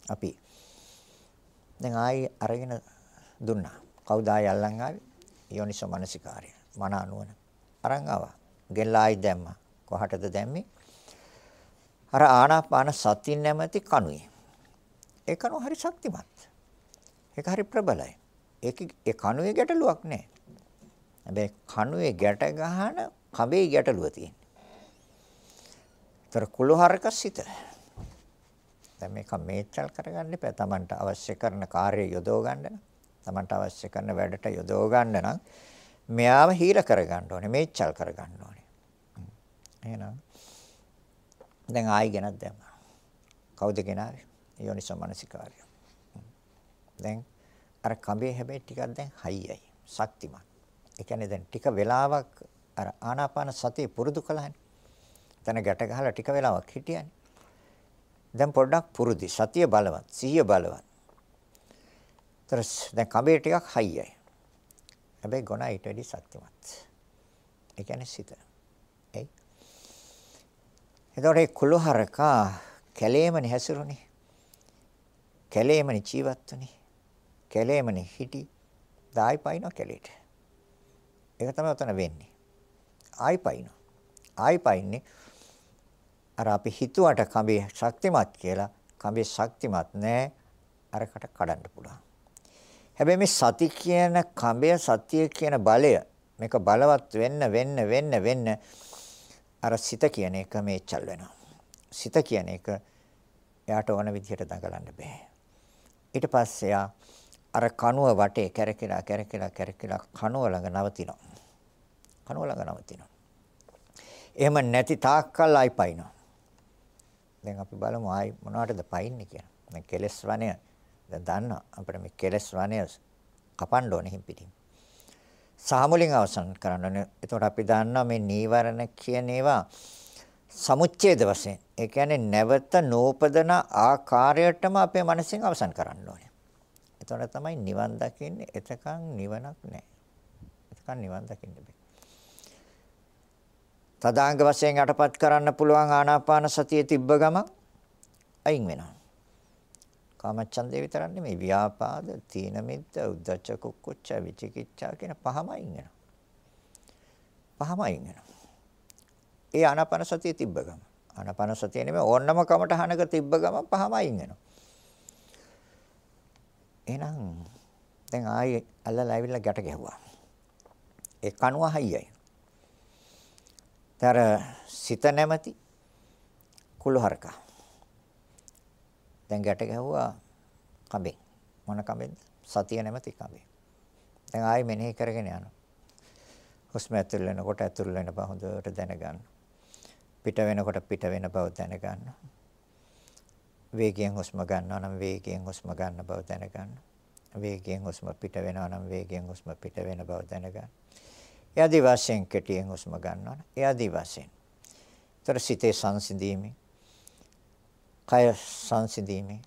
අපි දැන් ආයි අරගෙන දුන්නා. කවුද ආයි අල්ලන් ආවේ? යෝනිසෝ මනසිකාරය. මන අනුවන. අරන් ආවා. ගෙල්ලායි දැම්මා. කොහටද දැම්මේ? අර ආනාපාන සති නැමැති කණුවේ. ඒ කණුව හරි ශක්තිමත්. ඒක හරි ප්‍රබලයි. ඒක ඒ කණුවේ ගැටලුවක් නැහැ. හැබැයි කණුවේ ගැට ගහන කඹේ ගැටලුව තියෙනවා. ତර කුළුහරක සිත. දැන් මේක මේචල් කරගන්න එපා. Tamanට අවශ්‍ය කරන කාර්යය යොදව ගන්න. Tamanට අවශ්‍ය කරන වැඩට යොදව ගන්න නම් මෙයාව හීල කරගන්න ඕනේ. මේචල් කරගන්න ඕනේ. එහෙනම් දැන් ආයි ගෙනත් දැම්මා. කවුද ගෙනාවේ? යෝනිසෝ මනසිකාරය. දැන් අර කඹේ හැබැයි ටිකක් දැන් හයියයි ශක්තිමත්. ඒ කියන්නේ දැන් ටික වෙලාවක් අර ආනාපාන සතිය පුරුදු කළානේ. තන ගැට ගහලා ටික වෙලාවක් හිටියානේ. දැන් පොඩ්ඩක් පුරුදි සතිය බලවත්, සිහිය බලවත්. තරස් දැන් කඹේ ටිකක් හයියයි. හැබැයි ගොනා ඊට වැඩි ශක්තිමත්. ඒ කියන්නේ සිත. එයි. එතකොට ඒ කුළුහරකා කැලේමනේ හැසිරුනේ. කැලේමනේ ජීවත් වුනේ. කැලේමනේ හිටි දායි පයින්නවා කැලේට. ඒක තමයි උතන වෙන්නේ. ආයි පයින්නවා. ආයි පයින්නේ අර අපි හිතුවට කඹේ ශක්තිමත් කියලා කඹේ ශක්තිමත් නෑ අරකට කඩන්න පුළුවන්. හැබැයි මේ සති කියන කඹය සතිය කියන බලය මේක බලවත් වෙන්න වෙන්න වෙන්න වෙන්න අර සිත කියන එක මේචල් වෙනවා. සිත කියන එක එයාට ඕන විදිහට දඟලන්න බෑ. ඊට පස්සේ යා අර කණුව වටේ කැරකිලා කැරකිලා කැරකිලා කණුව ළඟ නවතිනවා. කණුව ළඟ නවතිනවා. එහෙම නැති තාක්කල් ආයි පයින්නවා. දැන් අපි බලමු ආයි මොනවටද පයින්නේ කියලා. දැන් කෙලස් වනය දැන් දන්නවා අපිට මේ කෙලස් වනේ කපන්න ඕනේ හිම්පිටින්. සාමුලින් අවසන් කරන්න ඕනේ. එතකොට අපි දන්නවා මේ නීවරණ කියන ඒවා සමුච්ඡේද වශයෙන්. ඒ කියන්නේ නැවත නූපදන ආකාරයටම අපේ මනසෙන් අවසන් කරන්න ඕනේ. එතකොට තමයි නිවන් දකින්නේ. එතකන් නිවනක් නැහැ. එතකන් නිවන් දකින්න බෑ. තදාංග වශයෙන් යටපත් කරන්න පුළුවන් ආනාපාන සතිය තිබ්බ ගමන් අයින් වෙනවා. කාමච්ඡන්දේ විතරක් නෙමෙයි ව්‍යාපාද, තීන මිද්ද, උද්ධච්ච කුක්කුච්ච, විචිකිච්ඡා කියන පහම අයින් වෙනවා. පහම අයින් වෙනවා. ඒ ආනාපාන සතිය තිබ්බ ගමන්. ආනාපාන සතිය නෙමෙයි ඕන්නම කමටහනක තිබ්බ ගමන් පහම අයින් වෙනවා. එහෙනම් දැන් ආයේ අල්ලලා ඇවිල්ලා ගැට ගැහුවා. ඒ කණුව හයියයි. තර සිත නැමැති කුළු හරකා. දැන් ගැට ගැහුවා කඹෙන්. මොන කඹෙන්ද? සතිය නැමැති කඹෙන්. දැන් ආයෙ මෙනෙහි කරගෙන යනවා. හුස්ම ඇතුල් වෙනකොට ඇතුල් වෙන බව හොඳට දැනගන්න. පිට වෙනකොට පිට වෙන බව දැනගන්න. වේගයෙන් හුස්ම ගන්නවා නම් වේගයෙන් හුස්ම ගන්න බව දැනගන්න. වේගයෙන් හුස්ම පිට වෙනවා නම් වේගයෙන් හුස්ම පිට වෙන බව දැනගන්න. ඒ ආදි වශයෙන් කෙටියෙන් හුස්ම ගන්නවා. ඒ ආදි වශයෙන්. ତර සිතේ සංසිඳීමේ කය සංසිඳීමේ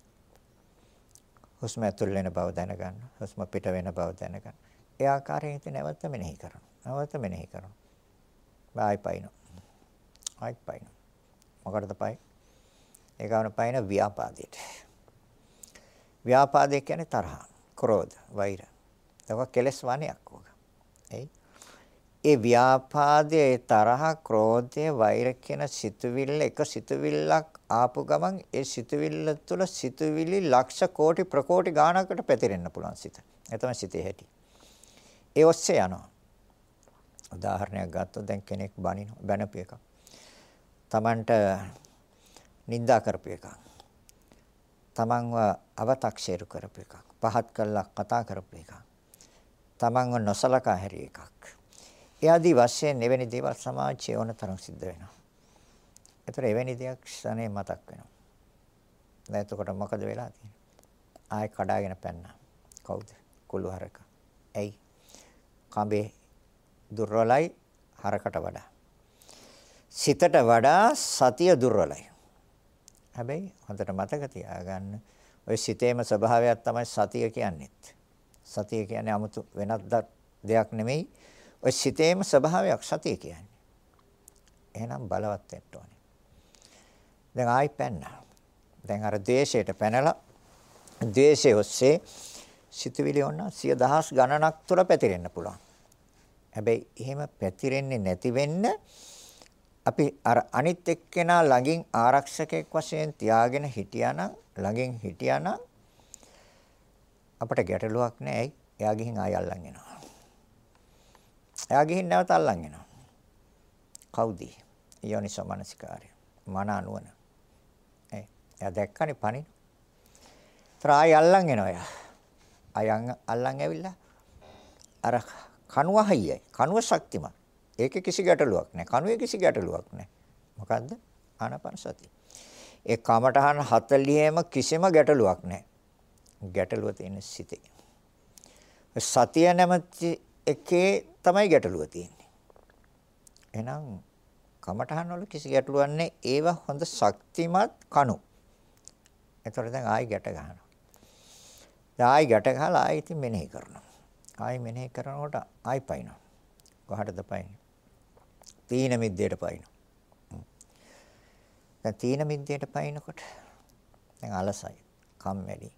හුස්ම ඇතුල් වෙන බව දැනගන්න. හුස්ම පිට වෙන බව දැනගන්න. ඒ ආකාරයෙන් ඉතින් නැවත මෙනෙහි කරනවා. නැවත මෙනෙහි කරනවා. ආයි පයින්. ආයි පයින්. මොකටද පයින්? ඒ ගාන පයින් ව්‍යාපාදයට. ව්‍යාපාදය කියන්නේ තරහ, ක්‍රෝධ, වෛර. ඒක කෙලස් වණයක් ඕක. එයි ඒ ව්‍යාපාදයේ තරහ, ක්‍රෝධය, වෛර කියන සිතුවිල්ල එක සිතුවිල්ලක් ආපු ගමන් ඒ සිතුවිල්ල තුළ සිතුවිලි ලක්ෂ කෝටි ප්‍රකෝටි ගාණකට පැතිරෙන්න පුළුවන් සිත. ඒ තමයි සිතේ හැටි. ඒ ඔස්සේ යනවා. උදාහරණයක් ගත්තොත් දැන් කෙනෙක් බනින බැනපු එකක්. Tamanට නිඳා කරපු එකක්. Tamanව අව탁ෂේරු කරපු එකක්. පහත් කළා කතා කරපු එකක්. Tamanව නොසලකා හැරිය එකක්. එයාදී වශයෙන් එවැනි දේවල් සමාජයේ ඕන තරම් සිද්ධ වෙනවා. ඒතර එවැනි දෙයක් ක්ෂණේ මතක් වෙනවා. දැන් එතකොට මොකද වෙලා තියෙන්නේ? ආයෙ කඩාගෙන පැන්නා. කවුද? කුළු හරක. ඇයි? කඹේ දුර්වලයි හරකට වඩා. සිතට වඩා සතිය දුර්වලයි. හැබැයි හොඳට මතක තියාගන්න ඔය සිතේම ස්වභාවයක් තමයි සතිය කියන්නේත්. සතිය කියන්නේ 아무තු වෙනත් දෙයක් නෙමෙයි. ඔය සිතේම ස්වභාවයක් සතිය කියන්නේ. එහෙනම් බලවත් වෙන්න ඕනේ. දැන් ආයි පැන්නා. දැන් අර ද්වේෂයට පැනලා ද්වේෂය ඔස්සේ සිතුවිලි ඔන්න සිය දහස් ගණනක් තුර පැතිරෙන්න පුළුවන්. හැබැයි එහෙම පැතිරෙන්නේ නැති වෙන්න අපි අර අනිත් එක්කෙනා ළඟින් ආරක්ෂකෙක් වශයෙන් තියාගෙන හිටියානම් ළඟින් හිටියානම් අපට ගැටලුවක් නැහැ. එයා ගිහින් ආය අල්ලන් එනවා. එයා ගිහින් නැවත අල්ලන් එනවා. කවුද? යෝනිසෝ මනසිකාරය. මන අනුවන. ඒ එයා දැක්කනේ පණින. ත්‍රායි අල්ලන් එනවා එයා. අයන් අල්ලන් ඇවිල්ලා අර කණුව හයියයි. කණුව ශක්තිමත්. ඒකේ කිසි ගැටලුවක් නැහැ. කණුවේ කිසි ගැටලුවක් නැහැ. මොකද්ද? ආනාපාන සතිය. ඒ කමඨහන 40ෙම කිසිම ගැටලුවක් නැහැ. ගැටලුව තියෙන්නේ සිතේ. සතිය නැමැති එකේ තමයි ගැටලුව තියෙන්නේ. එහෙනම් කමඨහන් වල කිසි ගැටලුවක් නැහැ. ඒව හොඳ ශක්තිමත් කණු. එතකොට දැන් ආයි ගැට ගන්නවා. දැන් ආයි ගැට ගහලා ආයි ඉතින් මෙනෙහි කරනවා. ආයි මෙනෙහි කරනකොට ආයි පයින්නවා. කොහටද පයින්නේ? තීන මිද්දේට පයින්නවා. දැන් තීන මිද්දේට පයින්නකොට දැන් අලසයි, කම්මැලි,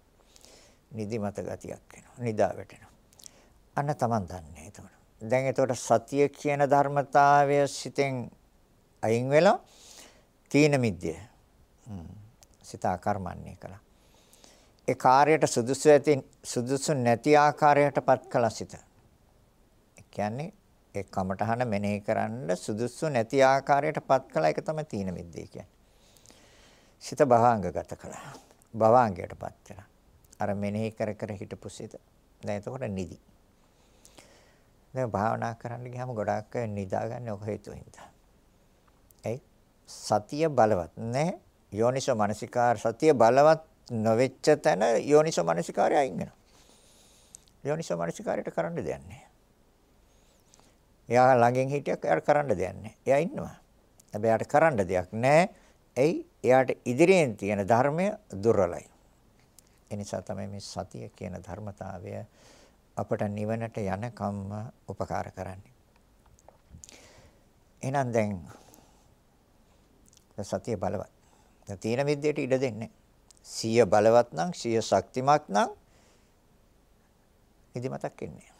නිදිමත ගතියක් එනවා. නිදා වැටෙනවා. අන්න Taman දන්නේ එතකොට. දැන් එතකොට සතිය කියන ධර්මතාවය සිතෙන් අයින් වෙලා තීන මිද්දය. සිත ආකර්මණ්‍ය කළා. ඒ කාර්යයට සුදුසු ඇති සුදුසු නැති ආකාරයටපත් කළා සිත. ඒ කියන්නේ ඒ කමඨහන මෙනෙහි කරන්න සුදුසු නැති ආකාරයටපත් කළා ඒක තමයි තීන මිද්දේ කියන්නේ. සිත භවාංගගත කළා. භවාංගයටපත් වෙලා. අර මෙනෙහි කර කර හිටපු සිත. දැන් එතකොට නිදි. දැන් භාවනා කරන්න ගියාම ගොඩාක් අය නිදාගන්නේ ඔක හේතුව හින්දා. එයි සතිය බලවත් නැහැ. යෝනිසෝ මනසිකාර සතිය බලවත් නොවෙච්ච තැන යෝනිසෝ මනසිකාරය අයින් වෙනවා. යෝනිසෝ මනසිකාරයට කරන්න දෙයක් නැහැ. එයා ළඟින් හිටියක් එයාට කරන්න දෙයක් නැහැ. එයා ඉන්නවා. හැබැයි එයාට කරන්න දෙයක් නැහැ. එයි එයාට ඉදිරියෙන් තියෙන ධර්මය දුර්වලයි. ඒ නිසා තමයි මේ සතිය කියන ධර්මතාවය අපට නිවනට යනකම්ම උපකාර කරන්නේ. එහෙනම් දැන් සතිය බලවත්. දැන් තීන විද්‍යට ඉඩ දෙන්නේ. සිය බලවත් නම් සිය ශක්තිමත් නම් නිදිමතක් එන්නේ.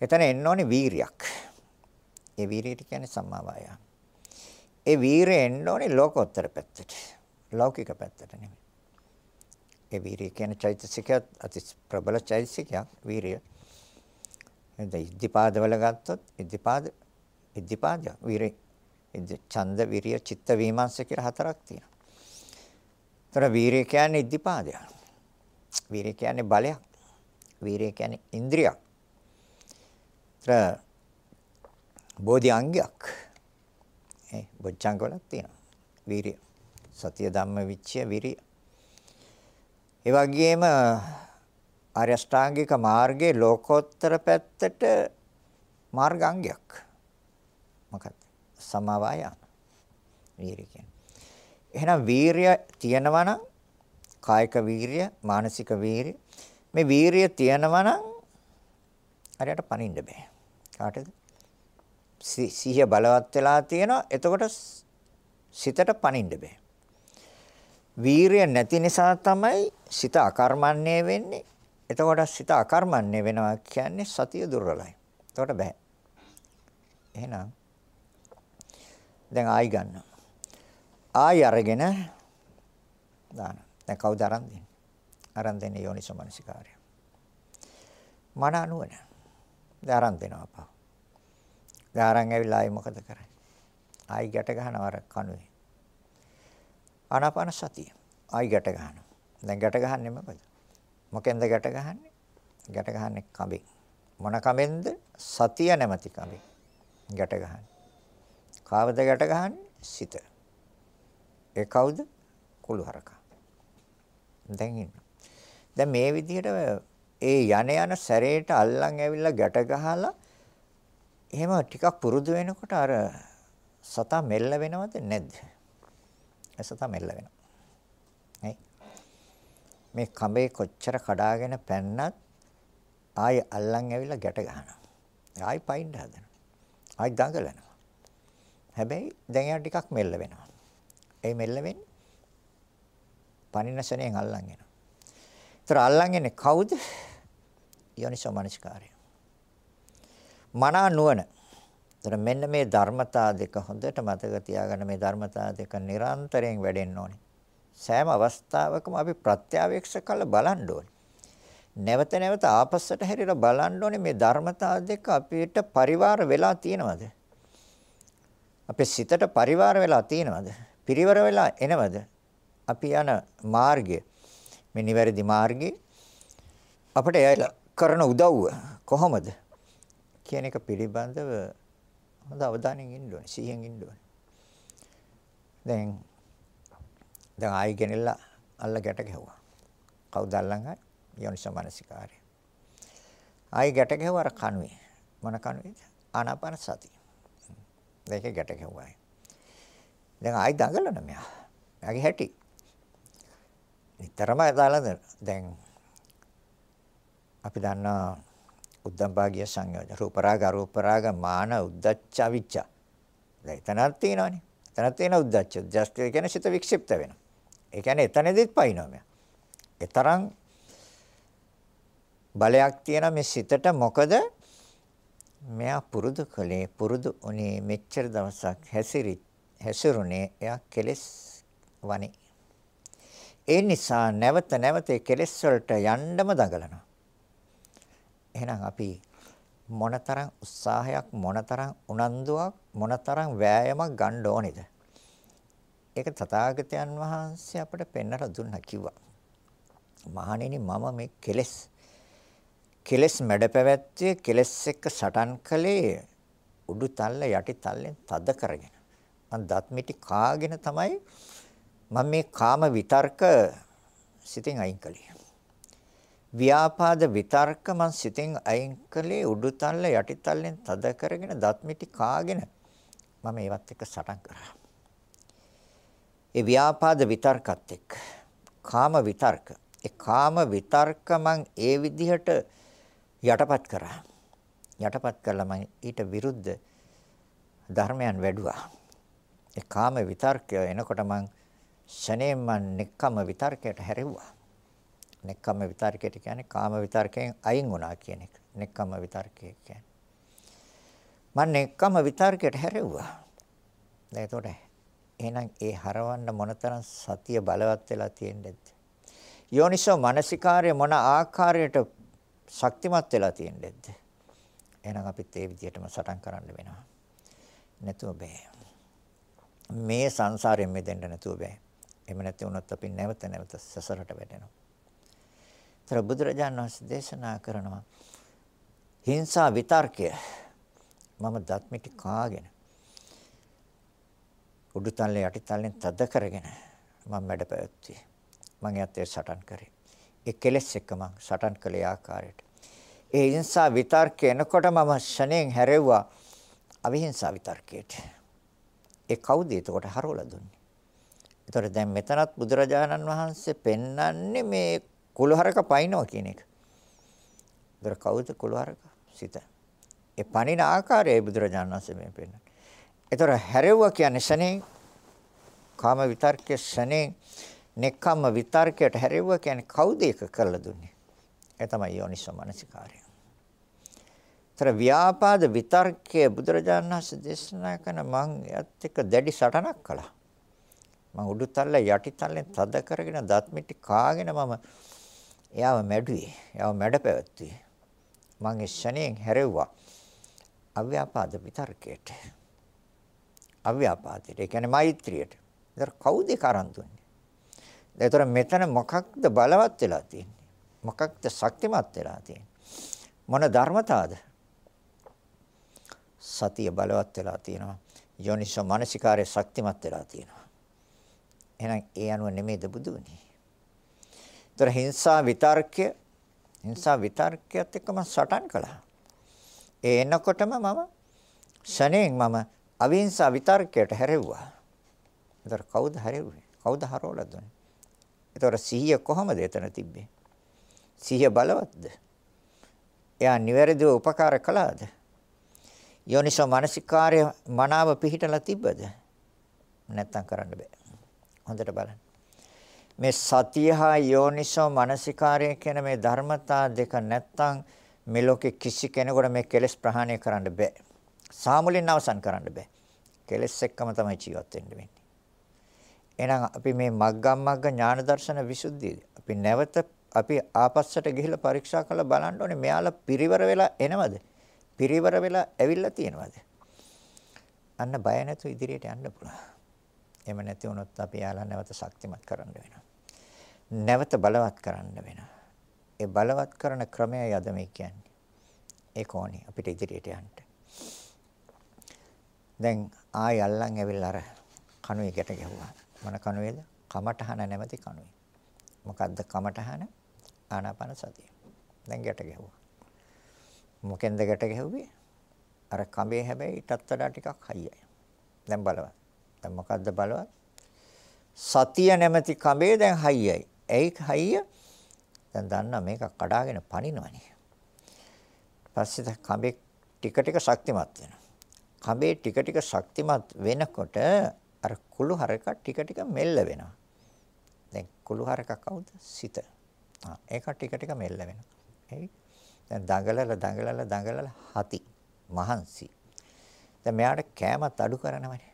එතන එන්න ඕනේ වීරියක්. ඒ වීරියට කියන්නේ සම්මා වායාම. ඒ වීරිය එන්න ඕනේ ලෝකෝත්තර පැත්තට. ලෞකික පැත්තට නෙමෙයි. ඒ වීරිය කියන්නේ චෛතසිකයත් අති ප්‍රබල චෛතසිකයක් වීරිය. එතන ඉද්ධිපාදවල ගත්තොත් ඉද්ධිපාද ඉද්ධිපාද වීරිය ඡන්ද විරිය චිත්ත විමර්ශ කියලා හතරක් තියෙනවා. ତර වීරිය කියන්නේ ඉද්ධිපාදයක්. වීරිය කියන්නේ බලයක්. වීරිය කියන්නේ ඉන්ද්‍රියක්. තර බෝධි අංගයක්. ඒ බොජ්ජංග වලක් තියෙනවා. වීරිය. සතිය ධම්ම විච්‍ය විරිය. ඒ වගේම ආර්ය අෂ්ටාංගික මාර්ගයේ ලෝකෝත්තර පැත්තට මාර්ගාංගයක්. මොකක්ද? සමා වායාම. වීරිය කියන්නේ. එහෙනම් වීරිය තියෙනවා නම් කායික වීරිය, මානසික වීරිය මේ වීරිය තියෙනවා නම් හරියට පණින්න බෑ. කාටද? සිහිය බලවත් වෙලා තියෙනවා. එතකොට සිතට පණින්න බෑ. වීරිය නැති නිසා තමයි සිත අකර්මණ්‍ය වෙන්නේ. එතකොට සිත අකර්මණ්‍ය වෙනවා කියන්නේ සතිය දුර්වලයි. එතකොට බෑ. එහෙනම් දැන් ආයි ගන්නවා. ආයි අරගෙන දාන. දැන් කවුද අරන් දෙන්නේ? අරන් දෙන්නේ යෝනිසෝ මනසිකාරය. මන අනුවන. දැන් අරන් දෙනවා අපා. දැන් අරන් ඇවිල්ලා ආයි මොකද කරන්නේ? ආයි ගැට ගන්නවා අර කණුවේ. ආනාපාන සතිය. ආයි ගැට ගන්නවා. දැන් ගැට ගහන්නේ මොකද? මොකෙන්ද ගැට ගහන්නේ? ගැට ගහන්නේ කඹෙන්. මොන කඹෙන්ද? සතිය නැමැති කඹෙන්. ගැට ගහන්නේ. කාවද ගැට ගහන්නේ? සිත. ඒ කවුද? කුළු හරකා. දැන් ඉන්න. දැන් මේ විදිහට ඒ යන යන සැරේට අල්ලන් ඇවිල්ලා ගැට ගහලා එහෙම ටිකක් පුරුදු වෙනකොට අර සතා මෙල්ල වෙනවද නැද්ද? ඒ සතා මෙල්ල වෙනවා. නේ? මේ කඹේ කොච්චර කඩාගෙන පැන්නත් ආයි අල්ලන් ඇවිල්ලා ගැට ගහනවා. ආයි පයින් හදනවා. ආයි දඟලනවා. හැබැයි දැන් යා ටිකක් මෙල්ල වෙනවා. ඒ මෙල්ල වෙන්නේ පනිනසණයෙන් අල්ලන් එනවා. ඒතර අල්ලන් එන්නේ කවුද? යෝනිසෝ මනස්කාරය. මනා නුවණ. ඒතර මෙන්න මේ ධර්මතා දෙක හොඳට මතක තියාගන්න මේ ධර්මතා දෙක නිරන්තරයෙන් වැඩෙන්න ඕනේ. සෑම අවස්ථාවකම අපි ප්‍රත්‍යවේක්ෂ කළ බලන්න ඕනේ. නැවත නැවත ආපස්සට හැරිලා බලන්න ඕනේ මේ ධර්මතා දෙක අපිට පරිවාර වෙලා තියෙනවද? අපේ සිතට පරිවාර වෙලා තියෙනවද? පිරිවර වෙලා එනවද? අපි යන මාර්ගය මේ නිවැරදි මාර්ගය අපිට එයලා කරන උදව්ව කොහොමද කියන එක පිළිබඳව හොඳ අවධානයෙන් ඉන්න ඕනේ සිහියෙන් ඉන්න ඕනේ. දැන් දැන් ආයි ගෙනල්ලා අල්ල ගැට ගැහුවා. කවුද අල්ලන් ආයි යෝනිසෝ මනසිකාරය. ආයි ගැට ගැහුවා අර කණුවේ. මොන කණුවේද? ආනාපාන සතිය දෙක ගැට ගැහුවායි. දැන් ආයි දඟලන මෙයා. එයාගේ හැටි. නිතරම දාලා දැන් අපි දන්නා උද්දම් භාගිය සංයෝජන රූප රාග අරූප රාග මාන උද්දච්ච අවිච්ච. දැන් එතනක් තියෙනවනේ. එතනක් තියෙන උද්දච්ච. උද්දච්ච කියන්නේ සිත වික්ෂිප්ත වෙනවා. ඒ කියන්නේ එතනදිත් පයින්නවා මෙයා. ඒතරම් බලයක් තියෙන මේ සිතට මොකද මෙයා පුරුදු කළේ පුරුදු උනේ මෙච්චර දවසක් හැසිරි හැසිරුනේ එයා කෙලස් වනේ. ඒ නිසා නැවත නැවත කෙලස් වලට යන්නම දඟලනවා. එහෙනම් අපි මොනතරම් උත්සාහයක් මොනතරම් උනන්දුවක් මොනතරම් වෑයමක් ගන්න ඕනේද? ඒක තථාගතයන් වහන්සේ අපට පෙන්වලා දුන්නා කිව්වා. මහණෙනි මම මේ කෙලස් කෙලස් මැඩ පැවැත්විය කෙලස් එක්ක සටන් කළේ උඩු තල්ල යටි තල්ලෙන් තද කරගෙන මං දත් මිටි කාගෙන තමයි මම මේ කාම විතර්ක සිතෙන් අයින් කළේ. ව්‍යාපාද විතර්ක මං සිතෙන් අයින් කළේ උඩුතල්ල යටිතල්ලෙන් තද කරගෙන දත් මිටි කාගෙන මම ඒවත් එක්ක සටන් කරා. ඒ ව්‍යාපාද විතර්කත් එක්ක කාම විතර්ක. ඒ කාම විතර්ක මං ඒ විදිහට යටපත් කරා. යටපත් කළා මං ඊට විරුද්ධ ධර්මයන් වැඩුවා. ඒ කාම විතර්කය එනකොට මං ශනේම නික්කම විතර්කයට හැරෙව්වා. නික්කම විතර්කයට කියන්නේ කාම විතර්කයෙන් අයින් වුණා කියන එක. නික්කම විතර්කය කියන්නේ. මම නික්කම විතර්කයට හැරෙව්වා. දැන් එතකොට එහෙනම් ඒ හරවන්න මොනතරම් සතිය බලවත් වෙලා තියෙන්නේද? යෝනිසෝ මානසිකාර්ය මොන ආකාරයට ශක්තිමත් වෙලා තියෙන්නේද? එහෙනම් අපිත් ඒ විදිහටම සටන් කරන්න වෙනවා. නැතුව බෑ. මේ සංසාරයෙන් මිදෙන්න නැතුව බෑ. එහෙම නැති වුණොත් අපි නැවත නැවත සසරට වැටෙනවා. ତර බුදුරජාණන් වහන්සේ දේශනා කරනවා හිංසා විතර්කය මම දත් මිටි කාගෙන උඩුතල්ලේ යටිතල්ලෙන් තද කරගෙන මම වැඩ පැවැත්වුවේ. මම යත් ඒ සටන් කරේ. ඒ කෙලෙස් එක්ක මම සටන් කළේ ආකාරයට. ඒ හිංසා විතර්කය එනකොට මම ෂණයෙන් හැරෙව්වා අවිහිංසා විතර්කයට. ඒ කවුද එතකොට හරවලා දුන්නේ? ඒතර දැන් මෙතනත් බුදුරජාණන් වහන්සේ පෙන්වන්නේ මේ කුලහරක පයින්නවා කියන එක. ඒතර කවුද කුලහරක? සිත. ඒ පණින ආකාරයයි බුදුරජාණන් වහන්සේ මේ පෙන්වන්නේ. ඒතර හැරෙව්වා කියන්නේ ශනේ කාම විතර්කයේ ශනේ නෙක්ඛම්ම විතර්කයට හැරෙව්වා කියන්නේ කවුද ඒක කරලා දුන්නේ? ඒ තමයි යෝනිසෝ මනසිකාරය. තර ව්‍යාපාද විතර්කයේ බුදුරජාණන් වහන්සේ දේශනා කරන මං එයත් එක්ක දැඩි සටනක් කළා. මං උඩුතල්ල යටිතල්ලෙන් තද කරගෙන දත් මිටි කාගෙන මම එයාව මැඩුවේ. එයාව මැඩ පැවැත්තුවේ. මං ඒ ශණයෙන් හැරෙව්වා. අව්‍යාපාද විතර්කයට. අව්‍යාපාදයට. ඒ කියන්නේ මෛත්‍රියට. ඒතර කවුද කරන් දුන්නේ? ඒතර මෙතන මොකක්ද බලවත් වෙලා තියෙන්නේ? මොකක්ද ශක්තිමත් වෙලා තියෙන්නේ? මොන ධර්මතාවද? සතිය බලවත් වෙලා තියෙනවා. යෝනිසෝ මානසිකාරය ශක්තිමත් වෙලා තියෙනවා. එහෙනම් ඒ අනුව නෙමෙයිද බුදුනේ. ඒතර හිංසා විතර්කය හිංසා විතර්කයත් එක්කම සටන් කළා. ඒ එනකොටම මම ශණයෙන් මම අවිහිංසා විතර්කයට හැරෙව්වා. ඒතර කවුද හැරෙව්වේ? කවුද හරවලා දුන්නේ? ඒතර සිහිය කොහමද එතන තිබ්බේ? සිහිය බලවත්ද? එයා නිවැරදිව උපකාර කළාද? යෝනිසෝ මානසිකාර්ය මනාව පිහිටලා තිබ්බද? නැත්තම් කරන්න බෑ. හොඳට බලන්න. මේ සතිය හා යෝනිසෝ මානසිකාර්ය කියන මේ ධර්මතා දෙක නැත්තම් මේ ලෝකේ කිසි කෙනෙකුට මේ කෙලෙස් ප්‍රහාණය කරන්න බෑ. සාමුලින් අවසන් කරන්න බෑ. කෙලෙස් එක්කම තමයි ජීවත් වෙන්න වෙන්නේ. එහෙනම් අපි මේ මග්ගම් මග්ග ඥාන දර්ශන විසුද්ධිය අපි නැවත අපි ආපස්සට ගිහිල්ලා පරීක්ෂා කරලා බලන්න ඕනේ මෙයාලා පිරිවර වෙලා එනවද? පිරිවර වෙලා ඇවිල්ලා තියෙනවද? අන්න බය නැතුව ඉදිරියට යන්න පුළුවන්. එහෙම නැති වුණොත් අපි යාලා නැවත ශක්තිමත් කරන්න වෙනවා. නැවත බලවත් කරන්න වෙනවා. ඒ බලවත් කරන ක්‍රමයයි අද මේ කියන්නේ. ඒක ඕනි අපිට ඉදිරියට යන්න. දැන් ආයි අල්ලන් ඇවිල්ලා අර කණුවේ ගැට ගැහුවා. මොන කණුවේද? කමඨහන නැමැති කණුවේ. මොකද්ද කමඨහන? ආනාපාන සතිය. දැන් ගැට ගැහුවා. මොකෙන්ද ගැට ගැහුවේ? අර කඹේ හැබැයි ඊටත් වඩා ටිකක් හයියයි. දැන් බලවත්. දැන් මොකද්ද බලවත්? සතිය නැමැති කඹේ දැන් හයියයි. ඇයි හයිය? දැන් දන්නා මේක කඩාගෙන පනිනවනේ. පස්සේ කඹේ ටික ටික ශක්තිමත් වෙනවා. කඹේ ටික ටික ශක්තිමත් වෙනකොට අර කුළු හරක ටික ටික මෙල්ල වෙනවා. දැන් කුළු හරක කවුද? සිත. ආ ඒක ටික ටික මෙල්ල වෙනවා. එයි දැන් දඟලලා දඟලලා දඟලලා හති මහන්සි. දැන් මෙයාට කෑමත් අඩු කරනවනේ.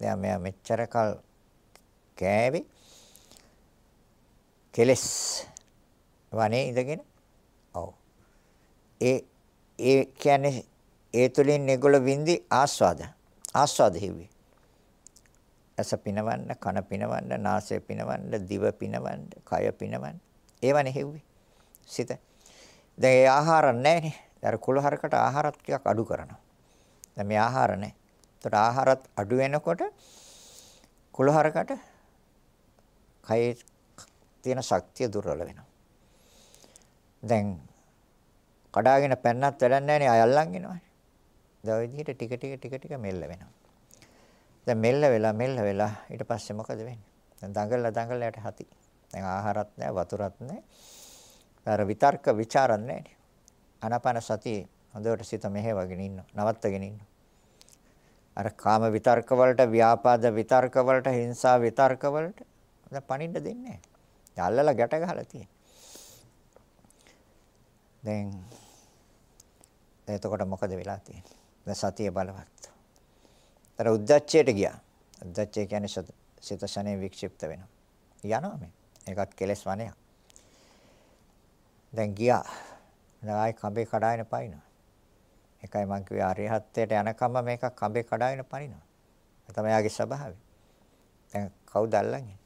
දැන් මෙයා මෙච්චර කල් කෑවේ කෙලස්. වනේ ඉඳගෙන? ඔව්. ඒ ඒ කියන්නේ ඒ තුලින් ඒගොල්ලෝ වින්දි ආස්වාද. ආස්වාද හිව්වේ. ඇස පිනවන්න කන පිනවන්න නාසය පිනවන්න දිව පිනවන්න කය පිනවන්න. ඒවනේ හෙව්වේ. සිත. දැන් ඒ ආහාර නැහැනේ. අර කුලහරකට ආහාරත් ටිකක් අඩු කරනවා. දැන් මේ ආහාර නැහැ. ඒතට ආහාරත් අඩු වෙනකොට කුලහරකට කයේ තියෙන ශක්තිය දුර්වල වෙනවා. දැන් කඩාගෙන පැන්නත් වැඩක් නැහැ නේ අයල්ලන් එනවනේ. දැන් ওই විදිහට ටික ටික ටික ටික මෙල්ල වෙනවා. දැන් මෙල්ල වෙලා මෙල්ල වෙලා ඊට පස්සේ මොකද වෙන්නේ? දැන් දඟලලා දඟලලා යට හති. දැන් ආහාරත් නැහැ වතුරත් නැහැ. අර විතර්ක ਵਿਚාරක් නැහැ නේ. අනපන සතිය හොඳට සිත මෙහෙවගෙන ඉන්නවා. නවත්තගෙන ඉන්නවා. අර කාම විතර්ක වලට ව්‍යාපාද විතර්ක වලට හිංසා විතර්ක වලට පණින්න දෙන්නේ නැහැ. අල්ලලා ගැට ගහලා තියෙන. දැන් එතකොට මොකද වෙලා තියෙන්නේ? දැන් සතිය බලවත්. අර උද්දච්චයට ගියා. උද්දච්චය කියන්නේ සිත ශනේ වික්ෂිප්ත වෙනවා. යනවා මේ. ඒකත් කෙලස් වනයක්. දැන් ගියා. දැන් ආයි කඹේ කඩාගෙන පයින්නවා. ඒකයි මං කිව්වේ අරිහත්ත්වයට යනකම් මේක කඹේ කඩාගෙන පනිනවා. ඒ තමයි යාගේ ස්වභාවය. දැන් කවුද අල්ලන්නේ?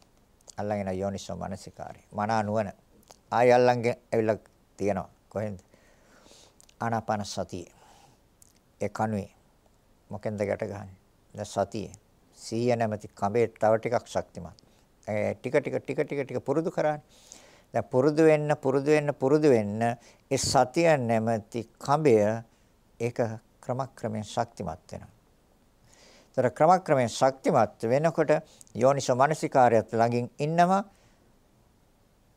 අල්ලගෙන යෝනිසෝ මනසිකාරය. මන නුවණ. ආයි අල්ලන්ගේ ඇවිල්ලා තියෙනවා. කොහෙන්ද? ආනාපාන සතිය. ඒ කණුවේ මොකෙන්ද ගැට ගහන්නේ? දැන් සතියේ. සීය නැමැති කඹේ තව ටිකක් ශක්තිමත්. ඒ ටික ටික ටික ටික ටික පුරුදු කරානේ. දැන් පුරුදු වෙන්න පුරුදු වෙන්න පුරුදු වෙන්න ඒ සතිය නැමැති කඹය ඒක ක්‍රමක්‍රමයෙන් ශක්තිමත් වෙනවා. ඒතර ක්‍රමක්‍රමයෙන් ශක්තිමත් වෙනකොට යෝනිසෝ මනසිකාරයත් ළඟින් ඉන්නවා.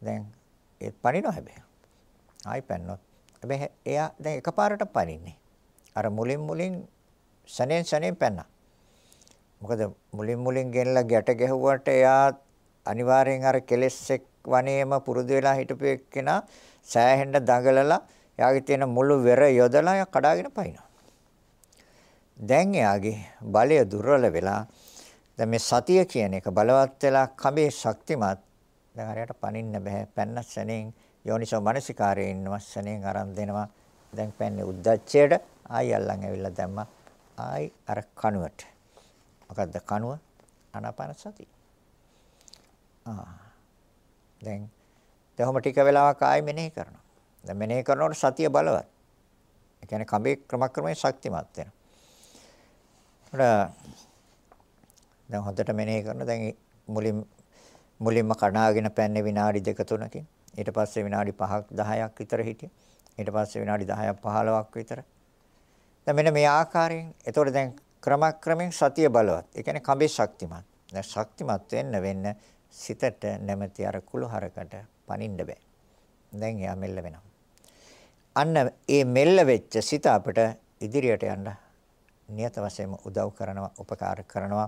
දැන් ඒ පණිනව හැබැයි. ආයි පැන්නොත්. හැබැයි එයා දැන් එකපාරට පණින්නේ. අර මුලින් මුලින් සනෙන් සනෙන් පැන්නා. මොකද මුලින් මුලින් ගෙනලා ගැට ගැහුවට එයා අනිවාර්යෙන් අර කෙලෙස් එක් වනේම පුරුදු වෙලා හිටපු එක්කෙනා සෑහෙන්න දඟලලා එයාගේ තියෙන මුළු වෙර යොදලා එයා කඩාගෙන පයින්නවා. දැන් එයාගේ බලය දුර්වල වෙලා දැන් මේ සතිය කියන එක බලවත් වෙලා කඹේ ශක්තිමත් දැන් හරියට පනින්න බෑ පැන්න සැනෙන් යෝනිසෝ මනසිකාරයේ ඉන්නවා සැනෙන් අරන් දෙනවා. දැන් පැන්නේ උද්දච්චයට ආයි අල්ලන් ඇවිල්ලා දැම්මා. ආයි අර කණුවට. මොකද්ද කණුව? ආනාපාන සතිය. ආ. දැන් දැන් ටික වෙලාවක් ආයි මෙනෙහි කරනවා. දැන් මෙනෙහි කරනකොට සතිය බලවත්. ඒ කියන්නේ කඹේ ක්‍රමක්‍රමයෙන් ශක්තිමත් වෙනවා. දැන් හොඳට මෙනෙහි කරන දැන් මුලින් මුලින්ම කණාගෙන පැන්නේ විනාඩි දෙක තුනකින්. ඊට පස්සේ විනාඩි 5ක් 10ක් විතර හිටියා. ඊට පස්සේ විනාඩි 10ක් 15ක් විතර. දැන් මෙන්න මේ ආකාරයෙන් එතකොට දැන් ක්‍රමක්‍රමයෙන් සතිය බලවත්. ඒ කියන්නේ කඹේ ශක්තිමත්. දැන් ශක්තිමත් වෙන්න වෙන්න සිතට නැමැති අර කුළු හරකට පනින්න බෑ. දැන් එයා මෙල්ල වෙනවා. අන්න ඒ මෙල්ල වෙච්ච සිත අපිට ඉදිරියට යන්න නියත වශයෙන්ම උදව් කරනවා උපකාර කරනවා.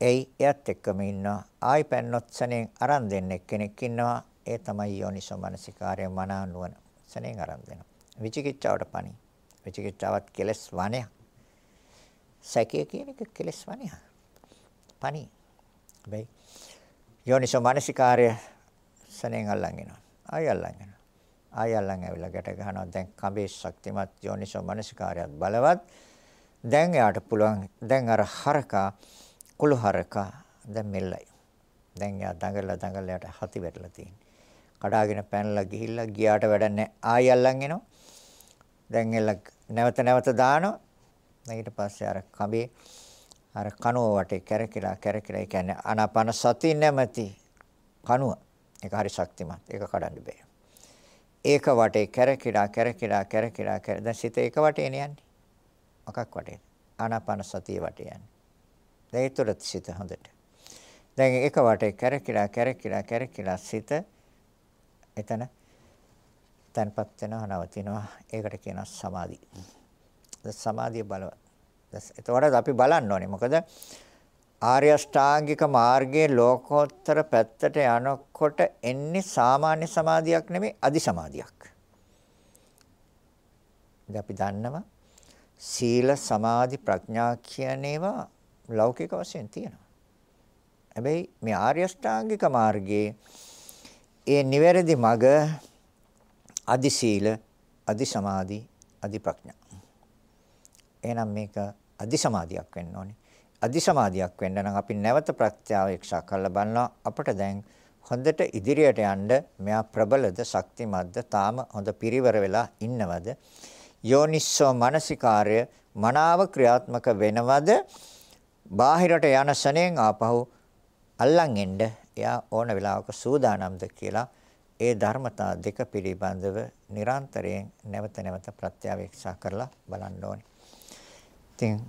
එයි එයත් එක්කම ඉන්නවා ආයි පැන්නොත් සනෙන් අරන් දෙන්න කෙනෙක් ඉන්නවා. ඒ තමයි යෝනිසෝ මනසිකාරය මනා නුවණ සනෙන් අරන් දෙනවා. විචිකිච්ඡාවට පණි විචිකිච්ඡාවත් කෙලස් වණය සැකය කියන එක කෙලස් වණය පණි හැබැයි යෝනිසෝ මනසිකාරය සනෙන් අල්ලන් එනවා ආයි අල්ලන් එනවා ආය අල්ලන් ඇවිල්ලා ගැට ගන්නවා. දැන් කඹේ ශක්තිමත් යෝනිසෝ මනසිකාරයත් බලවත්. දැන් එයාට පුළුවන් දැන් අර හරකා කුළු හරකා දැන් මෙල්ලයි. දැන් එයා දඟලලා දඟලලා යට හති වැටලා තියෙන්නේ. කඩාගෙන පැනලා ගිහිල්ලා ගියාට වැඩක් නැහැ. ආය අල්ලන් එනවා. දැන් එල්ල නැවත නැවත දානවා. ඊට පස්සේ අර කඹේ අර කනුව වටේ කැරකිලා කැරකිලා ඒ කියන්නේ ආනාපාන සති නැමැති කනුව. ඒක හරි ශක්තිමත්. ඒක කඩන්න බෑ. ඒක වටේ කැරකිලා කැරකිලා කැරකිලා කැර දැන් සිත ඒක වටේනේ යන්නේ. මොකක් වටේද? ආනාපාන සතිය වටේ යන්නේ. දැන් ඒතරත් සිත හොඳට. දැන් ඒක වටේ කැරකිලා කැරකිලා කැරකිලා සිත එතන තන්පත් වෙනවා නවතිනවා. ඒකට කියනවා සමාධි. සමාධිය බලවත්. එතකොට අපි බලන්න ඕනේ. මොකද ආර්ය අෂ්ටාංගික මාර්ගයේ ලෝකෝත්තර පැත්තට යනකොට එන්නේ සාමාන්‍ය සමාධියක් නෙමෙයි අදි සමාධියක්. ඉතින් අපි දන්නවා සීල සමාධි ප්‍රඥා කියන ඒවා ලෞකික වශයෙන් තියෙනවා. හැබැයි මේ ආර්ය අෂ්ටාංගික මාර්ගයේ ඒ නිවැරදි මඟ අදි සීල අදි සමාධි අදි ප්‍රඥා. එහෙනම් මේක අදි සමාධියක් වෙන්න ඕනේ. අධිසමාධියක් වෙන්න නම් අපි නැවත ප්‍රත්‍යාවේක්ෂා කරලා බලනවා අපිට දැන් හොඳට ඉදිරියට යන්න මෙයා ප්‍රබලද ශක්තිමත්ද තාම හොඳ පිරිවර වෙලා ඉන්නවද යෝනිස්සෝ මානසිකාර්ය මනාව ක්‍රියාත්මක වෙනවද බාහිරට යන සණයෙන් ආපහු අල්ලන් එන්න එයා ඕන වෙලාවක සූදානම්ද කියලා ඒ ධර්මතා දෙක පිළිබඳව නිරන්තරයෙන් නැවත නැවත ප්‍රත්‍යවේක්ෂා කරලා බලන්න ඕනේ. ඉතින්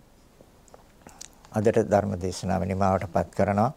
අදට ධර්ම දේශනාව නිමාවටපත් කරනවා.